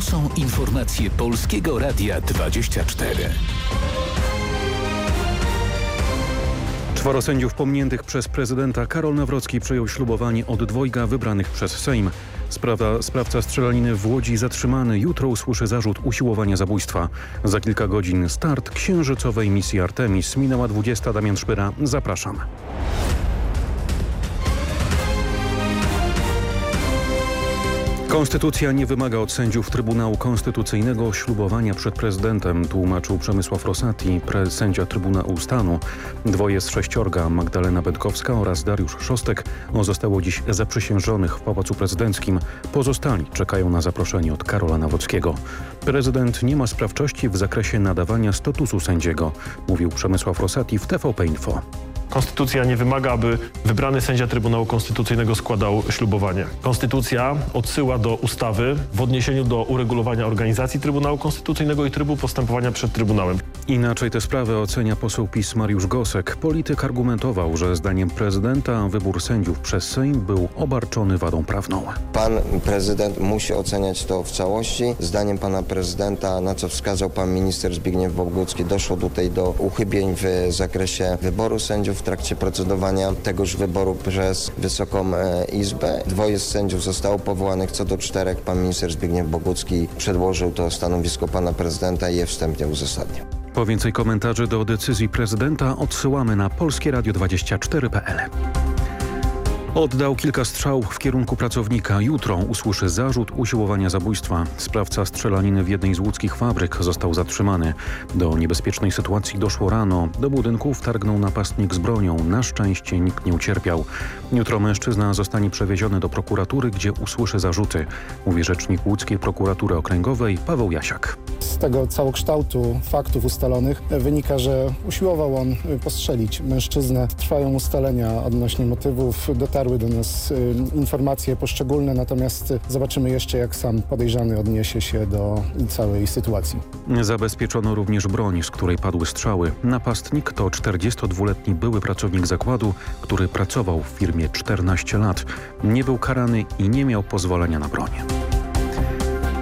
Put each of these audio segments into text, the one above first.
To są informacje Polskiego Radia 24. Czworo sędziów pominiętych przez prezydenta Karol Nawrocki przyjął ślubowanie od dwojga wybranych przez Sejm. Sprawa, sprawca strzelaniny w Łodzi zatrzymany. Jutro usłyszy zarzut usiłowania zabójstwa. Za kilka godzin start księżycowej misji Artemis. Minęła 20. Damian Szpyra. Zapraszam. Konstytucja nie wymaga od sędziów Trybunału Konstytucyjnego ślubowania przed prezydentem, tłumaczył Przemysław Rosati, sędzia Trybunału Stanu. Dwoje z sześciorga, Magdalena Będkowska oraz Dariusz Szostek, zostało dziś zaprzysiężonych w Pałacu Prezydenckim. Pozostali czekają na zaproszenie od Karola Nawockiego. Prezydent nie ma sprawczości w zakresie nadawania statusu sędziego, mówił Przemysław Rosati w TVP Info. Konstytucja nie wymaga, aby wybrany sędzia Trybunału Konstytucyjnego składał ślubowanie. Konstytucja odsyła do ustawy w odniesieniu do uregulowania organizacji Trybunału Konstytucyjnego i trybu postępowania przed Trybunałem. Inaczej tę sprawę ocenia poseł PiS Mariusz Gosek. Polityk argumentował, że zdaniem prezydenta wybór sędziów przez Sejm był obarczony wadą prawną. Pan prezydent musi oceniać to w całości. Zdaniem pana prezydenta, na co wskazał pan minister Zbigniew Bogucki, doszło tutaj do uchybień w zakresie wyboru sędziów w trakcie procedowania tegoż wyboru przez Wysoką e, Izbę. Dwoje z sędziów zostało powołanych, co do czterech pan minister Zbigniew Bogucki przedłożył to stanowisko pana prezydenta i je wstępnie uzasadnił. Po więcej komentarzy do decyzji prezydenta odsyłamy na polskieradio24.pl. Oddał kilka strzałów w kierunku pracownika. Jutro usłyszy zarzut usiłowania zabójstwa. Sprawca strzelaniny w jednej z łódzkich fabryk został zatrzymany. Do niebezpiecznej sytuacji doszło rano. Do budynku wtargnął napastnik z bronią. Na szczęście nikt nie ucierpiał. Jutro mężczyzna zostanie przewieziony do prokuratury, gdzie usłyszy zarzuty, mówi rzecznik łódzkiej prokuratury okręgowej Paweł Jasiak. Z tego całokształtu faktów ustalonych wynika, że usiłował on postrzelić mężczyznę. Trwają ustalenia odnośnie motywów. Dotarły do nas y, informacje poszczególne, natomiast zobaczymy jeszcze, jak sam podejrzany odniesie się do całej sytuacji. Zabezpieczono również broń, z której padły strzały. Napastnik to 42-letni były pracownik zakładu, który pracował w firmie 14 lat. Nie był karany i nie miał pozwolenia na broń.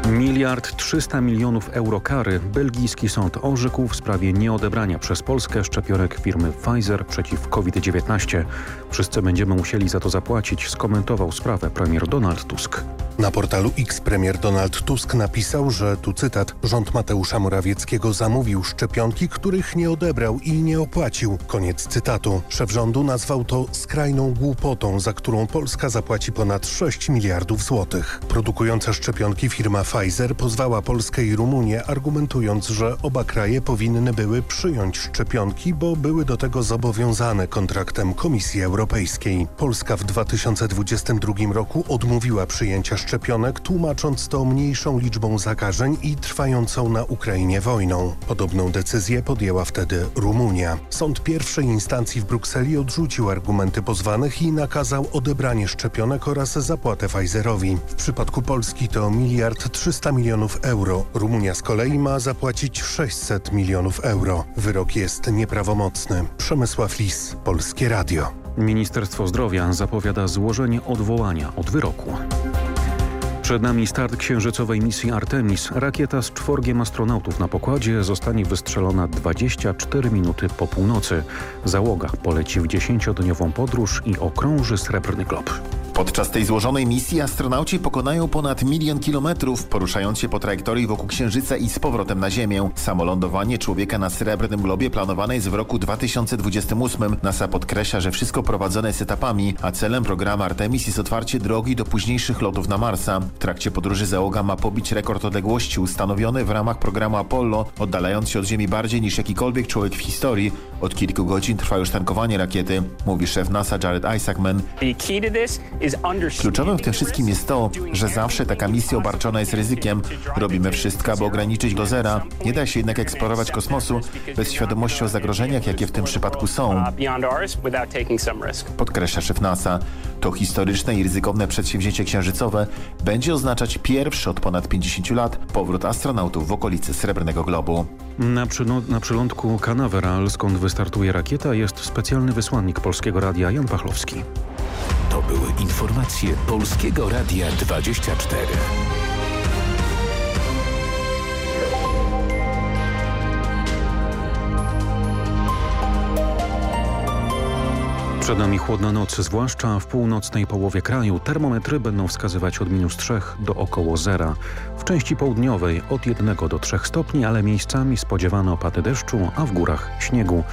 Miliard 300 milionów euro kary belgijski sąd orzekł w sprawie nieodebrania przez Polskę szczepionek firmy Pfizer przeciw COVID-19. Wszyscy będziemy musieli za to zapłacić, skomentował sprawę premier Donald Tusk. Na portalu X premier Donald Tusk napisał, że tu cytat rząd Mateusza Morawieckiego zamówił szczepionki, których nie odebrał i nie opłacił. Koniec cytatu. Szef rządu nazwał to skrajną głupotą, za którą Polska zapłaci ponad 6 miliardów złotych. Produkująca szczepionki firma Pfizer pozwała Polskę i Rumunię, argumentując, że oba kraje powinny były przyjąć szczepionki, bo były do tego zobowiązane kontraktem Komisji Europejskiej. Polska w 2022 roku odmówiła przyjęcia szczepionek, tłumacząc to mniejszą liczbą zakażeń i trwającą na Ukrainie wojną. Podobną decyzję podjęła wtedy Rumunia. Sąd pierwszej instancji w Brukseli odrzucił argumenty pozwanych i nakazał odebranie szczepionek oraz zapłatę Pfizerowi. W przypadku Polski to miliard 300 milionów euro. Rumunia z kolei ma zapłacić 600 milionów euro. Wyrok jest nieprawomocny. Przemysław Lis, Polskie Radio. Ministerstwo Zdrowia zapowiada złożenie odwołania od wyroku. Przed nami start księżycowej misji Artemis. Rakieta z czworgiem astronautów na pokładzie zostanie wystrzelona 24 minuty po północy. Załoga poleci w 10-dniową podróż i okrąży Srebrny Glob. Podczas tej złożonej misji astronauci pokonają ponad milion kilometrów, poruszając się po trajektorii wokół Księżyca i z powrotem na Ziemię. Samo lądowanie człowieka na Srebrnym Globie planowane jest w roku 2028. NASA podkreśla, że wszystko prowadzone jest etapami, a celem programu Artemis jest otwarcie drogi do późniejszych lotów na Marsa. W trakcie podróży załoga ma pobić rekord odległości ustanowiony w ramach programu Apollo, oddalając się od Ziemi bardziej niż jakikolwiek człowiek w historii. Od kilku godzin trwa już tankowanie rakiety, mówi szef NASA Jared Isaacman. Kluczowym w tym wszystkim jest to, że zawsze taka misja obarczona jest ryzykiem. Robimy wszystko, aby ograniczyć do zera. Nie da się jednak eksplorować kosmosu bez świadomości o zagrożeniach, jakie w tym przypadku są. Podkreśla szef NASA. To historyczne i ryzykowne przedsięwzięcie księżycowe będzie oznaczać pierwszy od ponad 50 lat powrót astronautów w okolicy Srebrnego Globu. Na, na przylądku Canaveral, skąd wystartuje rakieta, jest specjalny wysłannik Polskiego Radia Jan Pachlowski. To były informacje Polskiego Radia 24. Przed nami chłodna noc, zwłaszcza w północnej połowie kraju. Termometry będą wskazywać od minus 3 do około zera. W części południowej od 1 do 3 stopni, ale miejscami spodziewano opady deszczu, a w górach śniegu.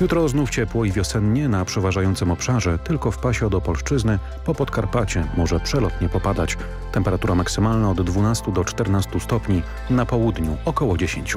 Jutro znów ciepło i wiosennie na przeważającym obszarze, tylko w pasie od Opolszczyzny po Podkarpacie może przelotnie popadać. Temperatura maksymalna od 12 do 14 stopni, na południu około 10.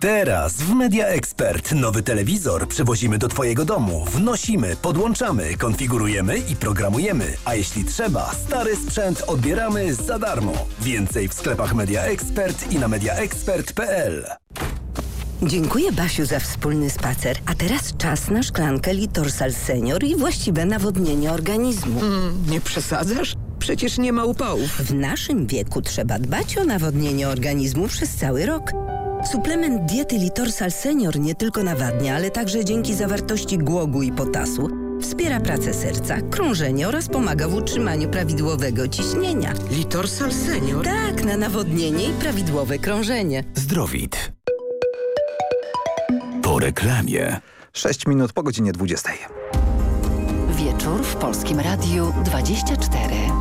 Teraz w Media Expert nowy telewizor przywozimy do Twojego domu, wnosimy, podłączamy, konfigurujemy i programujemy, a jeśli trzeba, stary sprzęt odbieramy za darmo. Więcej w sklepach Media Expert i na mediaexpert.pl. Dziękuję Basiu za wspólny spacer. A teraz czas na szklankę Litorsal Senior i właściwe nawodnienie organizmu. Nie przesadzasz? Przecież nie ma upałów. W naszym wieku trzeba dbać o nawodnienie organizmu przez cały rok. Suplement diety Litorsal Senior nie tylko nawadnia, ale także dzięki zawartości głogu i potasu wspiera pracę serca, krążenie oraz pomaga w utrzymaniu prawidłowego ciśnienia. Litorsal Senior? Tak, na nawodnienie i prawidłowe krążenie. Zdrowit. Po reklamie. 6 minut po godzinie 20. Wieczór w Polskim Radiu 24.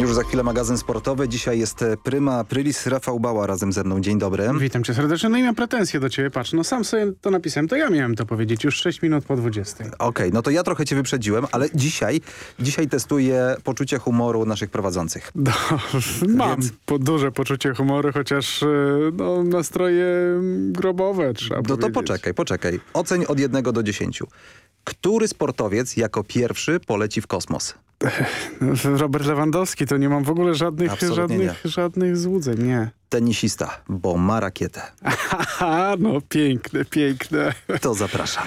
Już za chwilę magazyn sportowy. Dzisiaj jest e, Prima Aprilis. Rafał Bała razem ze mną. Dzień dobry. Witam cię serdecznie. No i mam pretensje do ciebie. Patrz, no sam sobie to napisałem, to ja miałem to powiedzieć już 6 minut po 20. Okej, no to ja trochę cię wyprzedziłem, ale dzisiaj, dzisiaj testuję poczucie humoru naszych prowadzących. No, mam Więc- po, duże poczucie humoru, chociaż e, no, nastroje grobowe trzeba No to powiedzieć. poczekaj, poczekaj. Oceń od jednego do dziesięciu. Który sportowiec jako pierwszy poleci w kosmos? Robert Lewandowski, to nie mam w ogóle żadnych, Absolutnie żadnych, żadnych złudzeń, nie. Tenisista, bo ma rakietę. Haha, no piękne, piękne. To zapraszam.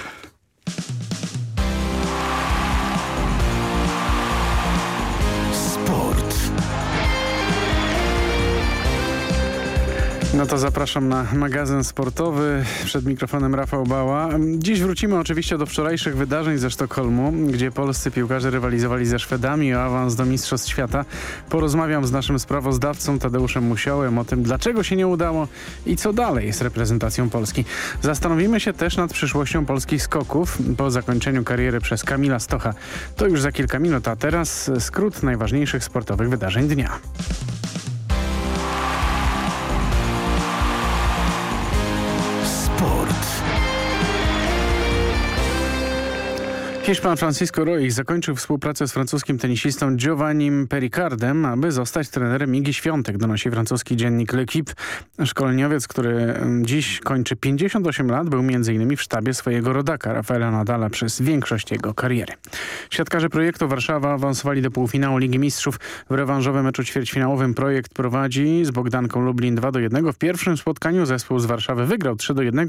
No to zapraszam na magazyn sportowy. Przed mikrofonem Rafał Bała. Dziś wrócimy oczywiście do wczorajszych wydarzeń ze Sztokholmu, gdzie polscy piłkarze rywalizowali ze Szwedami o awans do Mistrzostw Świata. Porozmawiam z naszym sprawozdawcą Tadeuszem Musiołem o tym, dlaczego się nie udało i co dalej z reprezentacją Polski. Zastanowimy się też nad przyszłością polskich skoków po zakończeniu kariery przez Kamila Stocha. To już za kilka minut, a teraz skrót najważniejszych sportowych wydarzeń dnia. Hiszpan Francisco Roig zakończył współpracę z francuskim tenisistą Giovannim Pericardem, aby zostać trenerem Igi Świątek, donosi francuski dziennik L'Equipe. Szkoleniowiec, który mm, dziś kończy 58 lat, był m.in. w sztabie swojego rodaka Rafaela Nadala przez większość jego kariery. Siatkarze projektu Warszawa awansowali do półfinału Ligi Mistrzów. W rewanżowym meczu ćwierćfinałowym projekt prowadzi z Bogdanką Lublin 2 do 1. W pierwszym spotkaniu zespół z Warszawy wygrał 3 do 1.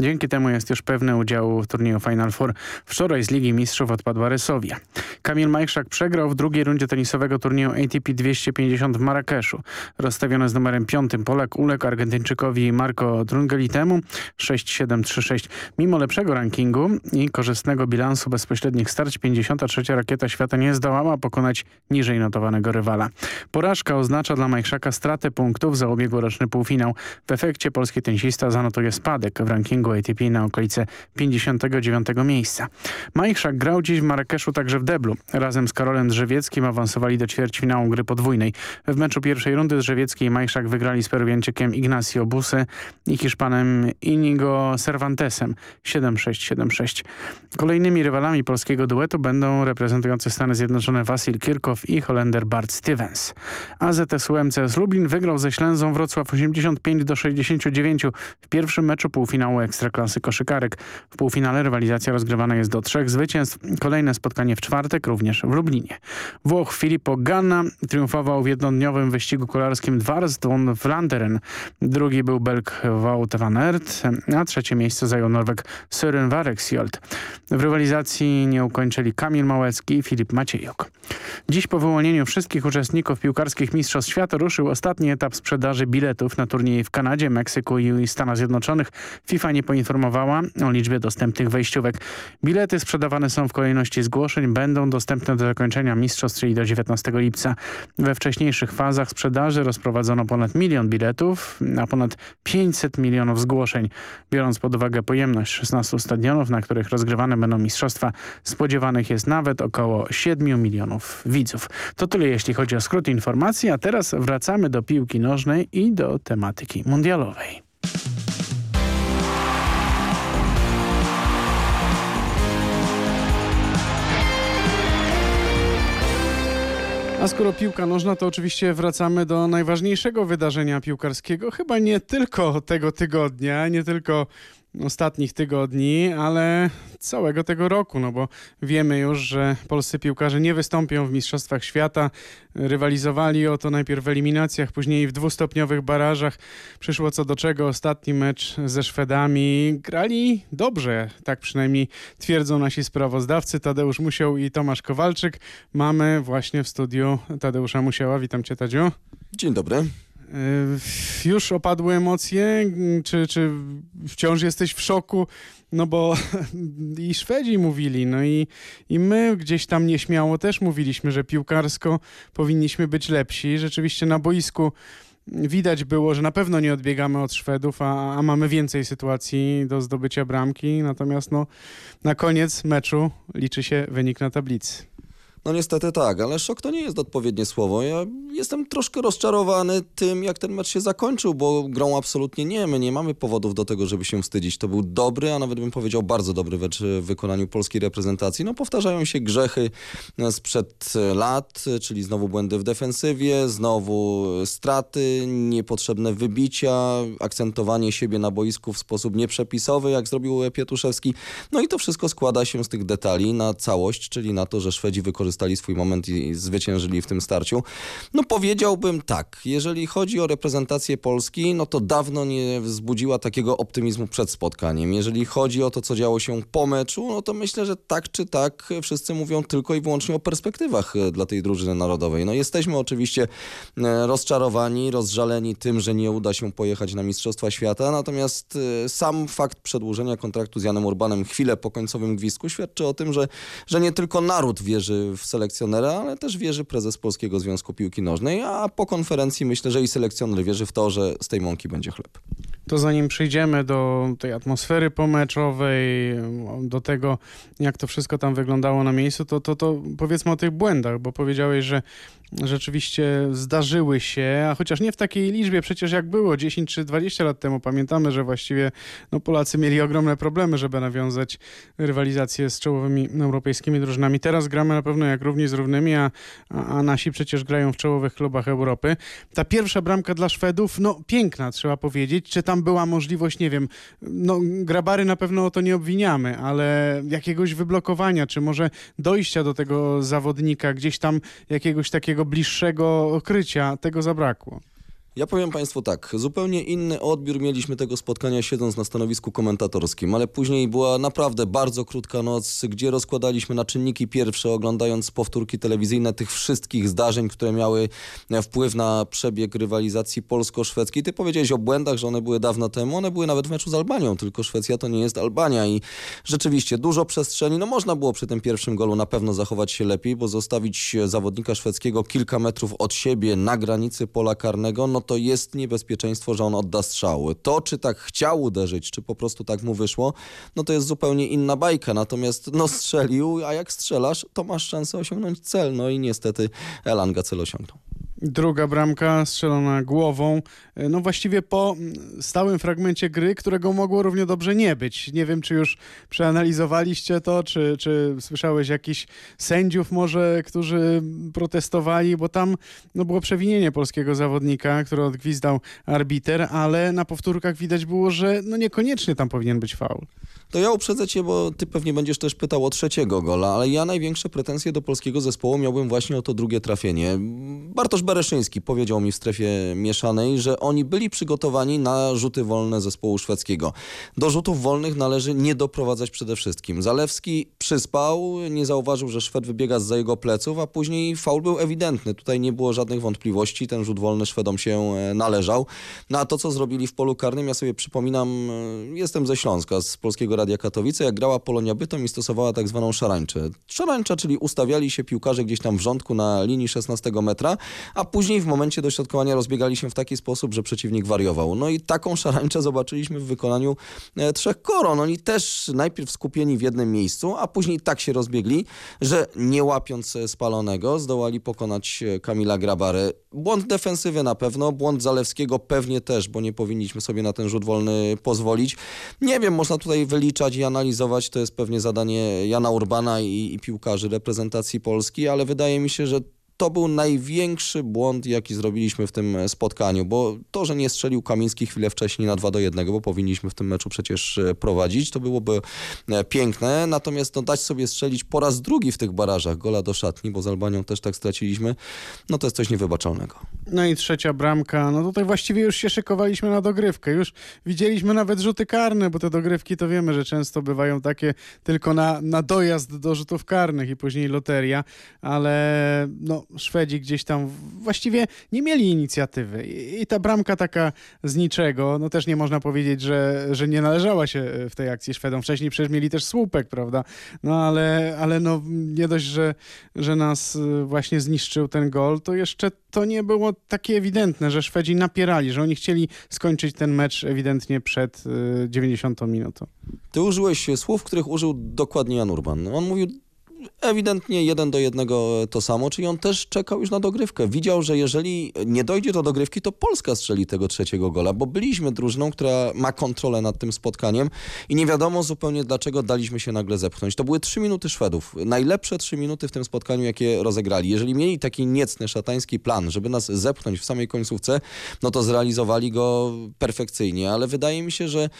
Dzięki temu jest już pewny udziału w turnieju Final Four. Wczoraj z Ligi Mistrzów odpadła Rysowia. Kamil Majszak przegrał w drugiej rundzie tenisowego turnieju ATP 250 w Marrakeszu. Rozstawiony z numerem 5 Polak uległ Argentyńczykowi Marco Drungelitemu 6-7-3-6. Mimo lepszego rankingu i korzystnego bilansu bezpośrednich starć 53. rakieta świata nie zdołała pokonać niżej notowanego rywala. Porażka oznacza dla Majszaka stratę punktów za ubiegłoroczny półfinał. W efekcie polski tenisista zanotuje spadek w rankingu ATP na okolice 59 miejsca. Majszak grał dziś w Marrakeszu także w deblu. Razem z Karolem Drzewieckim awansowali do ćwierćfinału gry podwójnej. W meczu pierwszej rundy Drzewiecki i Majszak wygrali z Peruwianczykiem Ignacio Busy i Hiszpanem Inigo Cervantesem 7-6-7-6. Kolejnymi rywalami polskiego duetu będą reprezentujący Stany Zjednoczone Wasil Kirkow i Holender Bart Stevens. AZS UMCS Lublin wygrał ze Ślęzą Wrocław 85 do 69 w pierwszym meczu półfinału Ekstraklasy Koszykarek. W półfinale rywalizacja rozgrywana jest do trzech zwycięstw zwycięstw. Kolejne spotkanie w czwartek, również w Lublinie. Włoch Filippo Ganna triumfował w jednodniowym wyścigu kolarskim Dwarsdon w Landeren. Drugi był Belg Wout van Aert, a trzecie miejsce zajął Norweg Søren Vareksjold. W rywalizacji nie ukończyli Kamil Małecki i Filip Maciejuk. Dziś po wyłonieniu wszystkich uczestników piłkarskich Mistrzostw Świata ruszył ostatni etap sprzedaży biletów na turniej w Kanadzie, Meksyku i Stanach Zjednoczonych. FIFA nie poinformowała o liczbie dostępnych wejściówek. Bilety sprzedawane są w kolejności zgłoszeń, będą dostępne do zakończenia mistrzostw, czyli do 19 lipca. We wcześniejszych fazach sprzedaży rozprowadzono ponad milion biletów, a ponad 500 milionów zgłoszeń. Biorąc pod uwagę pojemność 16 stadionów, na których rozgrywane będą mistrzostwa, spodziewanych jest nawet około 7 milionów widzów. To tyle jeśli chodzi o skrót informacji, a teraz wracamy do piłki nożnej i do tematyki mundialowej. A skoro piłka nożna, to oczywiście wracamy do najważniejszego wydarzenia piłkarskiego, chyba nie tylko tego tygodnia, nie tylko ostatnich tygodni, ale całego tego roku, no bo wiemy już, że polscy piłkarze nie wystąpią w Mistrzostwach Świata. Rywalizowali o to najpierw w eliminacjach, później w dwustopniowych barażach. Przyszło co do czego ostatni mecz ze Szwedami. Grali dobrze, tak przynajmniej twierdzą nasi sprawozdawcy Tadeusz Musiał i Tomasz Kowalczyk. Mamy właśnie w studiu Tadeusza Musiała. Witam cię Tadziu. Dzień dobry. Już opadły emocje? Czy, czy wciąż jesteś w szoku? No bo i Szwedzi mówili, no i, i my gdzieś tam nieśmiało też mówiliśmy, że piłkarsko powinniśmy być lepsi. Rzeczywiście na boisku widać było, że na pewno nie odbiegamy od Szwedów, a, a mamy więcej sytuacji do zdobycia bramki. Natomiast no, na koniec meczu liczy się wynik na tablicy. No niestety tak, ale szok to nie jest odpowiednie słowo. Ja jestem troszkę rozczarowany tym, jak ten mecz się zakończył, bo grą absolutnie nie. My nie mamy powodów do tego, żeby się wstydzić. To był dobry, a nawet bym powiedział bardzo dobry mecz w wykonaniu polskiej reprezentacji. No powtarzają się grzechy sprzed lat, czyli znowu błędy w defensywie, znowu straty, niepotrzebne wybicia, akcentowanie siebie na boisku w sposób nieprzepisowy, jak zrobił Pietuszewski. No i to wszystko składa się z tych detali na całość, czyli na to, że Szwedzi wykorzystują wykorzystali swój moment i zwyciężyli w tym starciu. No powiedziałbym tak, jeżeli chodzi o reprezentację Polski, no to dawno nie wzbudziła takiego optymizmu przed spotkaniem. Jeżeli chodzi o to, co działo się po meczu, no to myślę, że tak czy tak wszyscy mówią tylko i wyłącznie o perspektywach e, dla tej drużyny narodowej. No jesteśmy oczywiście e, rozczarowani, rozżaleni tym, że nie uda się pojechać na Mistrzostwa Świata, natomiast e, sam fakt przedłużenia kontraktu z Janem Urbanem chwilę po końcowym gwizdku świadczy o tym, że, że nie tylko naród wierzy w selekcjonera, ale też wierzy prezes Polskiego Związku Piłki Nożnej, a po konferencji myślę, że i selekcjoner wierzy w to, że z tej mąki będzie chleb. To zanim przejdziemy do tej atmosfery pomeczowej, do tego, jak to wszystko tam wyglądało na miejscu, to, to, to powiedzmy o tych błędach, bo powiedziałeś, że rzeczywiście zdarzyły się, a chociaż nie w takiej liczbie przecież jak było 10 czy 20 lat temu. Pamiętamy, że właściwie no, Polacy mieli ogromne problemy, żeby nawiązać rywalizację z czołowymi europejskimi drużynami. Teraz gramy na pewno jak równi z równymi, a, a nasi przecież grają w czołowych klubach Europy. Ta pierwsza bramka dla Szwedów, no piękna trzeba powiedzieć. Czy tam była możliwość, nie wiem, no Grabary na pewno o to nie obwiniamy, ale jakiegoś wyblokowania, czy może dojścia do tego zawodnika, gdzieś tam jakiegoś takiego bliższego okrycia, tego zabrakło. Ja powiem Państwu tak, zupełnie inny odbiór mieliśmy tego spotkania siedząc na stanowisku komentatorskim, ale później była naprawdę bardzo krótka noc, gdzie rozkładaliśmy na czynniki pierwsze, oglądając powtórki telewizyjne tych wszystkich zdarzeń, które miały wpływ na przebieg rywalizacji polsko-szwedzkiej. Ty powiedziałeś o błędach, że one były dawno temu, one były nawet w meczu z Albanią, tylko Szwecja to nie jest Albania i rzeczywiście dużo przestrzeni. No można było przy tym pierwszym golu na pewno zachować się lepiej, bo zostawić zawodnika szwedzkiego kilka metrów od siebie na granicy pola karnego, no to jest niebezpieczeństwo, że on odda strzały. To, czy tak chciał uderzyć, czy po prostu tak mu wyszło, no to jest zupełnie inna bajka. Natomiast no strzelił, a jak strzelasz, to masz szansę osiągnąć cel. No i niestety Elanga cel osiągnął. Druga bramka strzelona głową, no właściwie po stałym fragmencie gry, którego mogło równie dobrze nie być. Nie wiem, czy już przeanalizowaliście to, czy, czy słyszałeś jakichś sędziów może, którzy protestowali, bo tam no, było przewinienie polskiego zawodnika, który odgwizdał arbiter, ale na powtórkach widać było, że no niekoniecznie tam powinien być faul. To ja uprzedzę cię, bo ty pewnie będziesz też pytał o trzeciego gola, ale ja największe pretensje do polskiego zespołu miałbym właśnie o to drugie trafienie. Bartosz Bereszyński powiedział mi w strefie mieszanej, że oni byli przygotowani na rzuty wolne zespołu szwedzkiego. Do rzutów wolnych należy nie doprowadzać przede wszystkim. Zalewski przyspał, nie zauważył, że Szwed wybiega za jego pleców, a później faul był ewidentny. Tutaj nie było żadnych wątpliwości, ten rzut wolny Szwedom się e, należał. No to, co zrobili w polu karnym, ja sobie przypominam, e, jestem ze Śląska, z Polskiego Radia Katowice, jak grała Polonia Bytom i stosowała tak zwaną szarańczę. Szarańcza, czyli ustawiali się piłkarze gdzieś tam w rządku na linii 16 metra, a później w momencie dośrodkowania rozbiegali się w taki sposób, że przeciwnik wariował. No i taką szarańczę zobaczyliśmy w wykonaniu e, trzech koron. Oni też najpierw skupieni w jednym miejscu, a później tak się rozbiegli, że nie łapiąc e, spalonego zdołali pokonać e, Kamila Grabary. Błąd defensywy na pewno, błąd Zalewskiego pewnie też, bo nie powinniśmy sobie na ten rzut wolny pozwolić. Nie wiem, można tutaj wyliczać i analizować, to jest pewnie zadanie Jana Urbana i, i piłkarzy reprezentacji Polski, ale wydaje mi się, że to był największy błąd, jaki zrobiliśmy w tym spotkaniu, bo to, że nie strzelił Kamiński chwilę wcześniej na 2 do 1, bo powinniśmy w tym meczu przecież e, prowadzić, to byłoby e, piękne, natomiast no, dać sobie strzelić po raz drugi w tych barażach gola do szatni, bo z Albanią też tak straciliśmy, no to jest coś niewybaczalnego. No i trzecia bramka, no tutaj właściwie już się szykowaliśmy na dogrywkę, już widzieliśmy nawet rzuty karne, bo te dogrywki to wiemy, że często bywają takie tylko na, na dojazd do rzutów karnych i później loteria, ale no Szwedzi gdzieś tam właściwie nie mieli inicjatywy. I, ta bramka taka z niczego, no też nie można powiedzieć, że, że nie należała się e, w tej akcji Szwedom. Wcześniej przecież mieli też słupek, prawda? No ale, ale no nie dość, że, że nas e, właśnie zniszczył ten gol, to jeszcze to nie było takie ewidentne, że Szwedzi napierali, że oni chcieli skończyć ten mecz ewidentnie przed 90 e, minutą. Ty użyłeś słów, których użył dokładnie Jan Urban. On mówił ewidentnie jeden do jednego to samo, czyli on też czekał już na dogrywkę. Widział, że jeżeli nie dojdzie do dogrywki, to Polska strzeli tego trzeciego gola, bo byliśmy drużyną, która ma kontrolę nad tym spotkaniem i nie wiadomo zupełnie dlaczego daliśmy się nagle zepchnąć. To były trzy minuty Szwedów. Najlepsze trzy minuty w tym spotkaniu, jakie rozegrali. Jeżeli mieli taki niecny, szatański plan, żeby nas zepchnąć w samej końcówce, no to zrealizowali go perfekcyjnie, ale wydaje mi się, że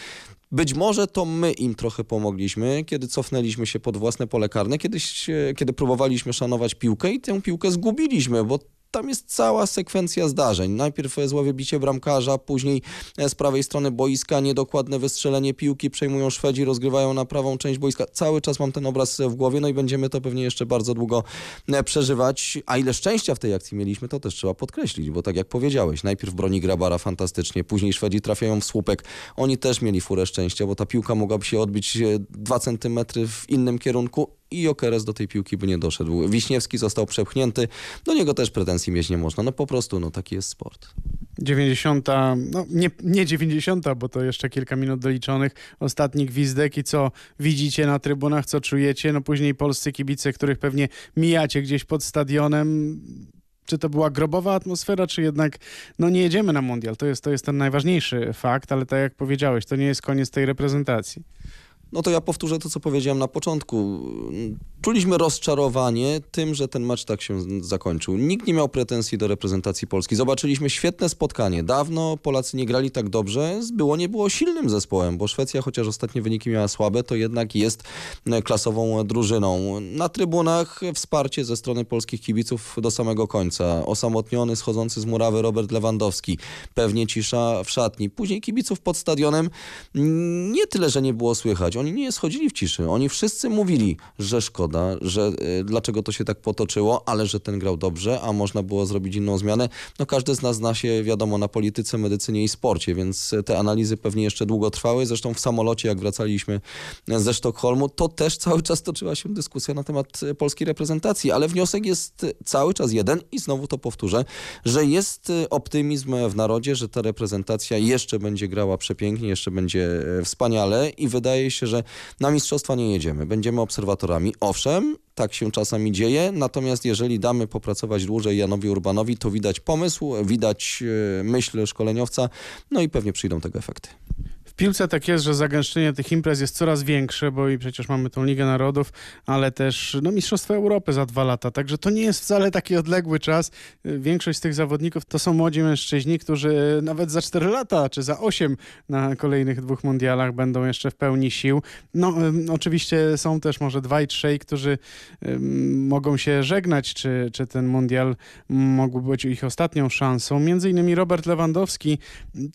być może to my im trochę pomogliśmy, kiedy cofnęliśmy się pod własne pole karne, kiedyś, kiedy próbowaliśmy szanować piłkę i tę piłkę zgubiliśmy, bo tam jest cała sekwencja zdarzeń. Najpierw złe wybicie bramkarza, później z prawej strony boiska niedokładne wystrzelenie piłki, przejmują Szwedzi, rozgrywają na prawą część boiska. Cały czas mam ten obraz w głowie, no i będziemy to pewnie jeszcze bardzo długo e, przeżywać. A ile szczęścia w tej akcji mieliśmy, to też trzeba podkreślić, bo tak jak powiedziałeś, najpierw broni Grabara fantastycznie, później Szwedzi trafiają w słupek. Oni też mieli furę szczęścia, bo ta piłka mogłaby się odbić e, dwa centymetry w innym kierunku i Jokeres do tej piłki by nie doszedł. Wiśniewski został przepchnięty, do niego też pretensji mieć nie można. No po prostu, no taki jest sport. 90, no nie, nie 90, bo to jeszcze kilka minut doliczonych, ostatni gwizdek i co widzicie na trybunach, co czujecie, no później polscy kibice, których pewnie mijacie gdzieś pod stadionem, czy to była grobowa atmosfera, czy jednak no nie jedziemy na mundial. To jest, to jest ten najważniejszy fakt, ale tak jak powiedziałeś, to nie jest koniec tej reprezentacji. No to ja powtórzę to, co powiedziałem na początku. Czuliśmy rozczarowanie tym, że ten mecz tak się zakończył. Nikt nie miał pretensji do reprezentacji Polski. Zobaczyliśmy świetne spotkanie. Dawno Polacy nie grali tak dobrze. Było nie było silnym zespołem, bo Szwecja, chociaż ostatnie wyniki miała słabe, to jednak jest klasową drużyną. Na trybunach wsparcie ze strony polskich kibiców do samego końca. Osamotniony, schodzący z murawy Robert Lewandowski. Pewnie cisza w szatni. Później kibiców pod stadionem nie tyle, że nie było słychać oni nie schodzili w ciszy. Oni wszyscy mówili, że szkoda, że y, dlaczego to się tak potoczyło, ale że ten grał dobrze, a można było zrobić inną zmianę. No każdy z nas zna się, wiadomo, na polityce, medycynie i sporcie, więc te analizy pewnie jeszcze długo trwały. Zresztą w samolocie, jak wracaliśmy ze Sztokholmu, to też cały czas toczyła się dyskusja na temat polskiej reprezentacji, ale wniosek jest cały czas jeden i znowu to powtórzę, że jest optymizm w narodzie, że ta reprezentacja jeszcze będzie grała przepięknie, jeszcze będzie wspaniale i wydaje się, że na mistrzostwa nie jedziemy. Będziemy obserwatorami. Owszem, tak się czasami dzieje, natomiast jeżeli damy popracować dłużej Janowi Urbanowi, to widać pomysł, widać e, myśl szkoleniowca, no i pewnie przyjdą tego efekty piłce tak jest, że zagęszczenie tych imprez jest coraz większe, bo i przecież mamy tą Ligę Narodów, ale też no, Mistrzostwa Europy za dwa lata, także to nie jest wcale taki odległy czas. Większość z tych zawodników to są młodzi mężczyźni, którzy nawet za 4 lata czy za 8 na kolejnych dwóch mundialach będą jeszcze w pełni sił. No oczywiście są też może dwaj, trzej, którzy mogą się żegnać, czy, czy ten mundial mógłby być ich ostatnią szansą. Między innymi Robert Lewandowski.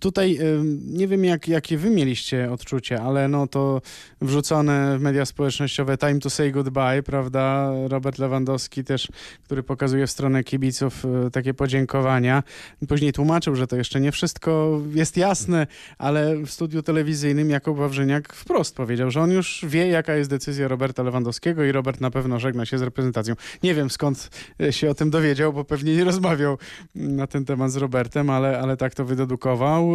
Tutaj nie wiem, jak, jakie wy mieliście odczucie, ale no to wrzucone w media społecznościowe time to say goodbye, prawda? Robert Lewandowski też, który pokazuje w stronę kibiców e, takie podziękowania. Później tłumaczył, że to jeszcze nie wszystko jest jasne, ale w studiu telewizyjnym Jakub Wawrzyniak wprost powiedział, że on już wie, jaka jest decyzja Roberta Lewandowskiego i Robert na pewno żegna się z reprezentacją. Nie wiem skąd e, się o tym dowiedział, bo pewnie nie rozmawiał na ten temat z Robertem, ale, ale tak to wydedukował.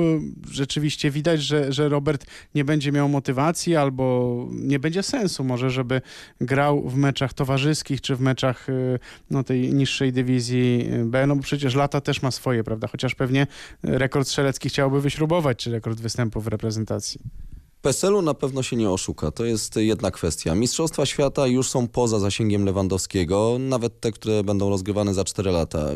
Rzeczywiście widać, że, że Robert nie będzie miał motywacji albo nie będzie sensu może, żeby grał w meczach towarzyskich czy w meczach y, no, tej niższej dywizji B, no bo przecież lata też ma swoje, prawda? Chociaż pewnie rekord strzelecki chciałby wyśrubować, czy rekord występów w reprezentacji. PESEL-u na pewno się nie oszuka. To jest jedna kwestia. Mistrzostwa świata już są poza zasięgiem Lewandowskiego, nawet te, które będą rozgrywane za 4 lata.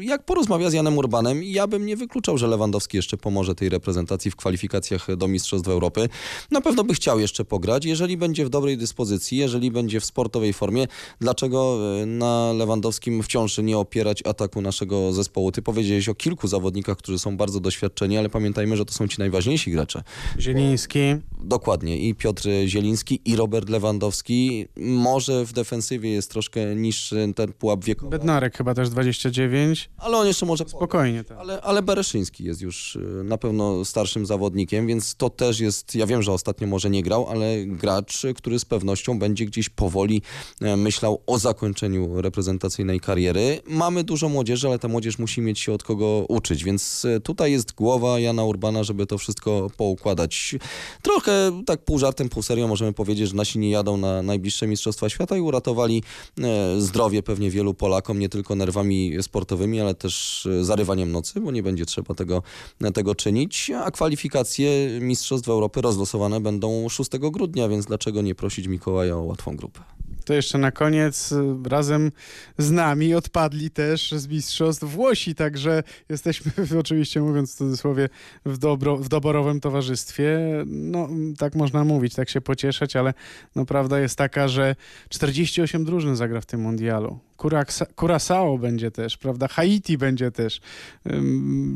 Jak porozmawia z Janem Urbanem, ja bym nie wykluczał, że Lewandowski jeszcze pomoże tej reprezentacji w kwalifikacjach do Mistrzostw Europy. Na pewno by chciał jeszcze pograć, jeżeli będzie w dobrej dyspozycji, jeżeli będzie w sportowej formie. Dlaczego e, na Lewandowskim wciąż nie opierać ataku naszego zespołu? Ty powiedziałeś o kilku zawodnikach, którzy są bardzo doświadczeni, ale pamiętajmy, że to są ci najważniejsi gracze. Zieliński. Dokładnie. I Piotr Zieliński, i Robert Lewandowski. Może w defensywie jest troszkę niższy ten pułap wiekowy. Bednarek chyba też 29. Ale on jeszcze może... Spokojnie. Tak. Ale, ale Bereszyński jest już y, na pewno starszym zawodnikiem, więc to też jest... Ja wiem, że ostatnio może nie grał, ale gracz, który z pewnością będzie gdzieś powoli e, myślał o zakończeniu reprezentacyjnej kariery. Mamy dużo młodzieży, ale ta młodzież musi mieć się od kogo uczyć, więc e, tutaj jest głowa Jana Urbana, żeby to wszystko poukładać. Trochę tak pół żartem, pół serio możemy powiedzieć, że nasi nie jadą na najbliższe Mistrzostwa Świata i uratowali e, zdrowie pewnie wielu Polakom, nie tylko nerwami sportowymi, ale też e, zarywaniem nocy, bo nie będzie trzeba tego, tego czynić. A kwalifikacje Mistrzostw Europy rozlosowane będą 6 grudnia, więc dlaczego nie prosić Mikołaja o łatwą grupę? To jeszcze na koniec y, razem z nami odpadli też z mistrzostw Włosi, także jesteśmy oczywiście mówiąc w cudzysłowie w, dobro, w doborowym towarzystwie. No tak można mówić, tak się pocieszać, ale no, prawda jest taka, że 48 drużyn zagra w tym mundialu. Curaçao będzie też, prawda? Haiti będzie też,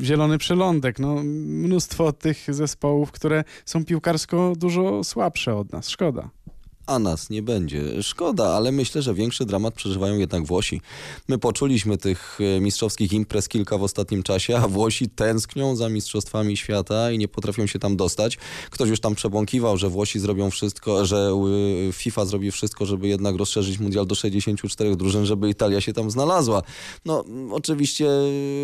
Zielony Przylądek, no mnóstwo tych zespołów, które są piłkarsko dużo słabsze od nas. Szkoda a nas nie będzie. Szkoda, ale myślę, że większy dramat przeżywają jednak Włosi. My poczuliśmy tych e, mistrzowskich imprez kilka w ostatnim czasie, a Włosi tęsknią za mistrzostwami świata i nie potrafią się tam dostać. Ktoś już tam przebąkiwał, że Włosi zrobią wszystko, że FIFA zrobi wszystko, żeby jednak rozszerzyć mundial do 64 drużyn, żeby Italia się tam znalazła. No, oczywiście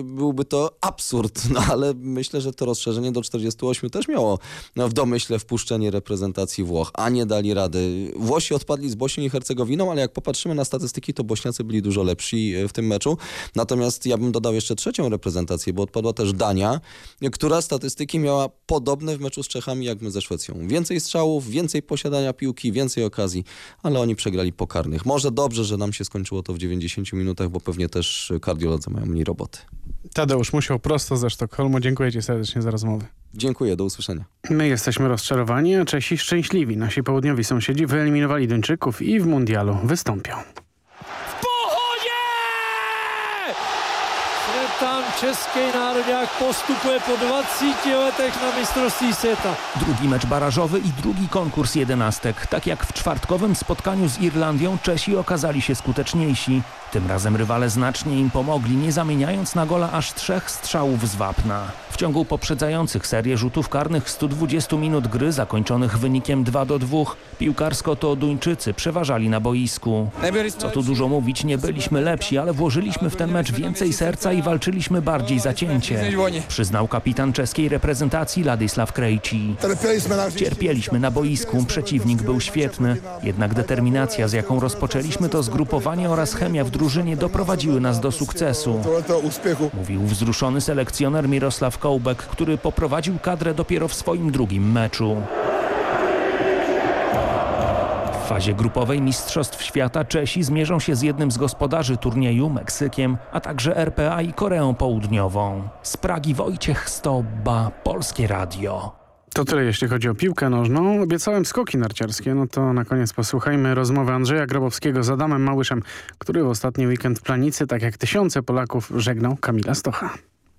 byłby to absurd, no ale myślę, że to rozszerzenie do 48 też miało w domyśle wpuszczenie reprezentacji Włoch, a nie dali rady. Włosi odpadli z Bośnią i Hercegowinią, ale jak popatrzymy na statystyki, to Bośniacy byli dużo lepsi e, w tym meczu. Natomiast ja bym dodał jeszcze trzecią reprezentację, bo odpadła też Dania, która statystyki miała podobne w meczu z Czechami jak my ze Szwecją. Więcej strzałów, więcej posiadania piłki, więcej okazji, ale oni przegrali po karnych. Może dobrze, że nam się skończyło to w 90 minutach, bo pewnie też kardiolodzy mają mniej roboty. Tadeusz Musiał prosto ze Sztokholmu. Dziękuję Ci serdecznie za rozmowę. Dziękuję, do usłyszenia. My jesteśmy rozczarowani, a Czesi szczęśliwi. Nasi południowi sąsiedzi wyeliminowali Duńczyków i w mundialu wystąpią. tam czeskiej narodňák postupuje po 20 letech na mistrovství světa. Drugi mecz barażowy i drugi konkurs jedenastek. Tak jak w czwartkowym spotkaniu z Irlandią Czesi okazali się skuteczniejsi. Tym razem rywale znacznie im pomogli, nie zamieniając na gola aż trzech strzałów z wapna. W ciągu poprzedzających serię rzutów karnych 120 minut gry zakończonych wynikiem 2 do 2 piłkarsko to Duńczycy przeważali na boisku. Co tu dużo mówić, nie byliśmy lepsi, ale włożyliśmy w ten mecz więcej serca i walczyliśmy bardziej zacięcie. Przyznał kapitan czeskiej reprezentacji Ladisław Krejci. Cierpieliśmy na boisku, przeciwnik był świetny, jednak determinacja z jaką rozpoczęliśmy to zgrupowanie oraz chemia w drużynie drużynie doprowadziły nas do sukcesu. Mówił wzruszony selekcjoner Mirosław Kołbek, który poprowadził kadrę dopiero w swoim drugim meczu. W fazie grupowej Mistrzostw Świata Czesi zmierzą się z jednym z gospodarzy turnieju, Meksykiem, a także RPA i Koreą Południową. Z Pragi Wojciech Stoba, Polskie Radio. To tyle jeśli chodzi o piłkę nożną. Obiecałem skoki narciarskie, no to na koniec posłuchajmy rozmowy Andrzeja Grabowskiego z Adamem Małyszem, który w ostatni weekend w Planicy, tak jak tysiące Polaków, żegnał Kamila Stocha.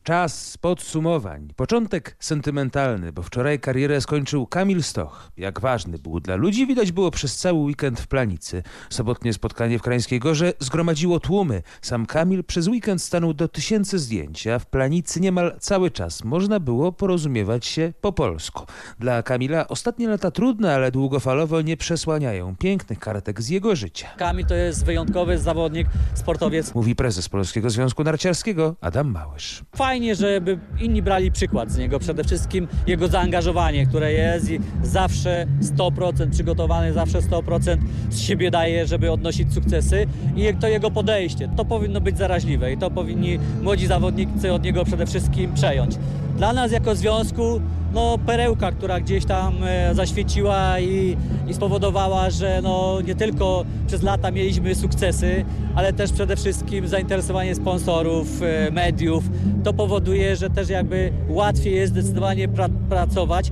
Czas podsumowań. Początek sentymentalny, bo wczoraj karierę skończył Kamil Stoch. Jak ważny był dla ludzi, widać było przez cały weekend w Planicy. Sobotnie spotkanie w Krańskiej Gorze zgromadziło tłumy. Sam Kamil przez weekend stanął do tysięcy zdjęć, a w Planicy niemal cały czas można było porozumiewać się po polsku. Dla Kamila ostatnie lata trudne, ale długofalowo nie przesłaniają pięknych kartek z jego życia. Kamil to jest wyjątkowy zawodnik, sportowiec. Mówi prezes Polskiego Związku Narciarskiego Adam Małysz. Fajnie fajnie, żeby inni brali przykład z niego. Przede wszystkim jego zaangażowanie, które jest i zawsze 100% przygotowany, zawsze 100% z siebie daje, żeby odnosić sukcesy i to jego podejście. To powinno być zaraźliwe i to powinni młodzi zawodnicy od niego przede wszystkim przejąć. Dla nas jako związku no, perełka, która gdzieś tam e, zaświeciła i, i spowodowała, że no, nie tylko przez lata mieliśmy sukcesy, ale też przede wszystkim zainteresowanie sponsorów, e, mediów. To powoduje, że też jakby łatwiej jest zdecydowanie pra pracować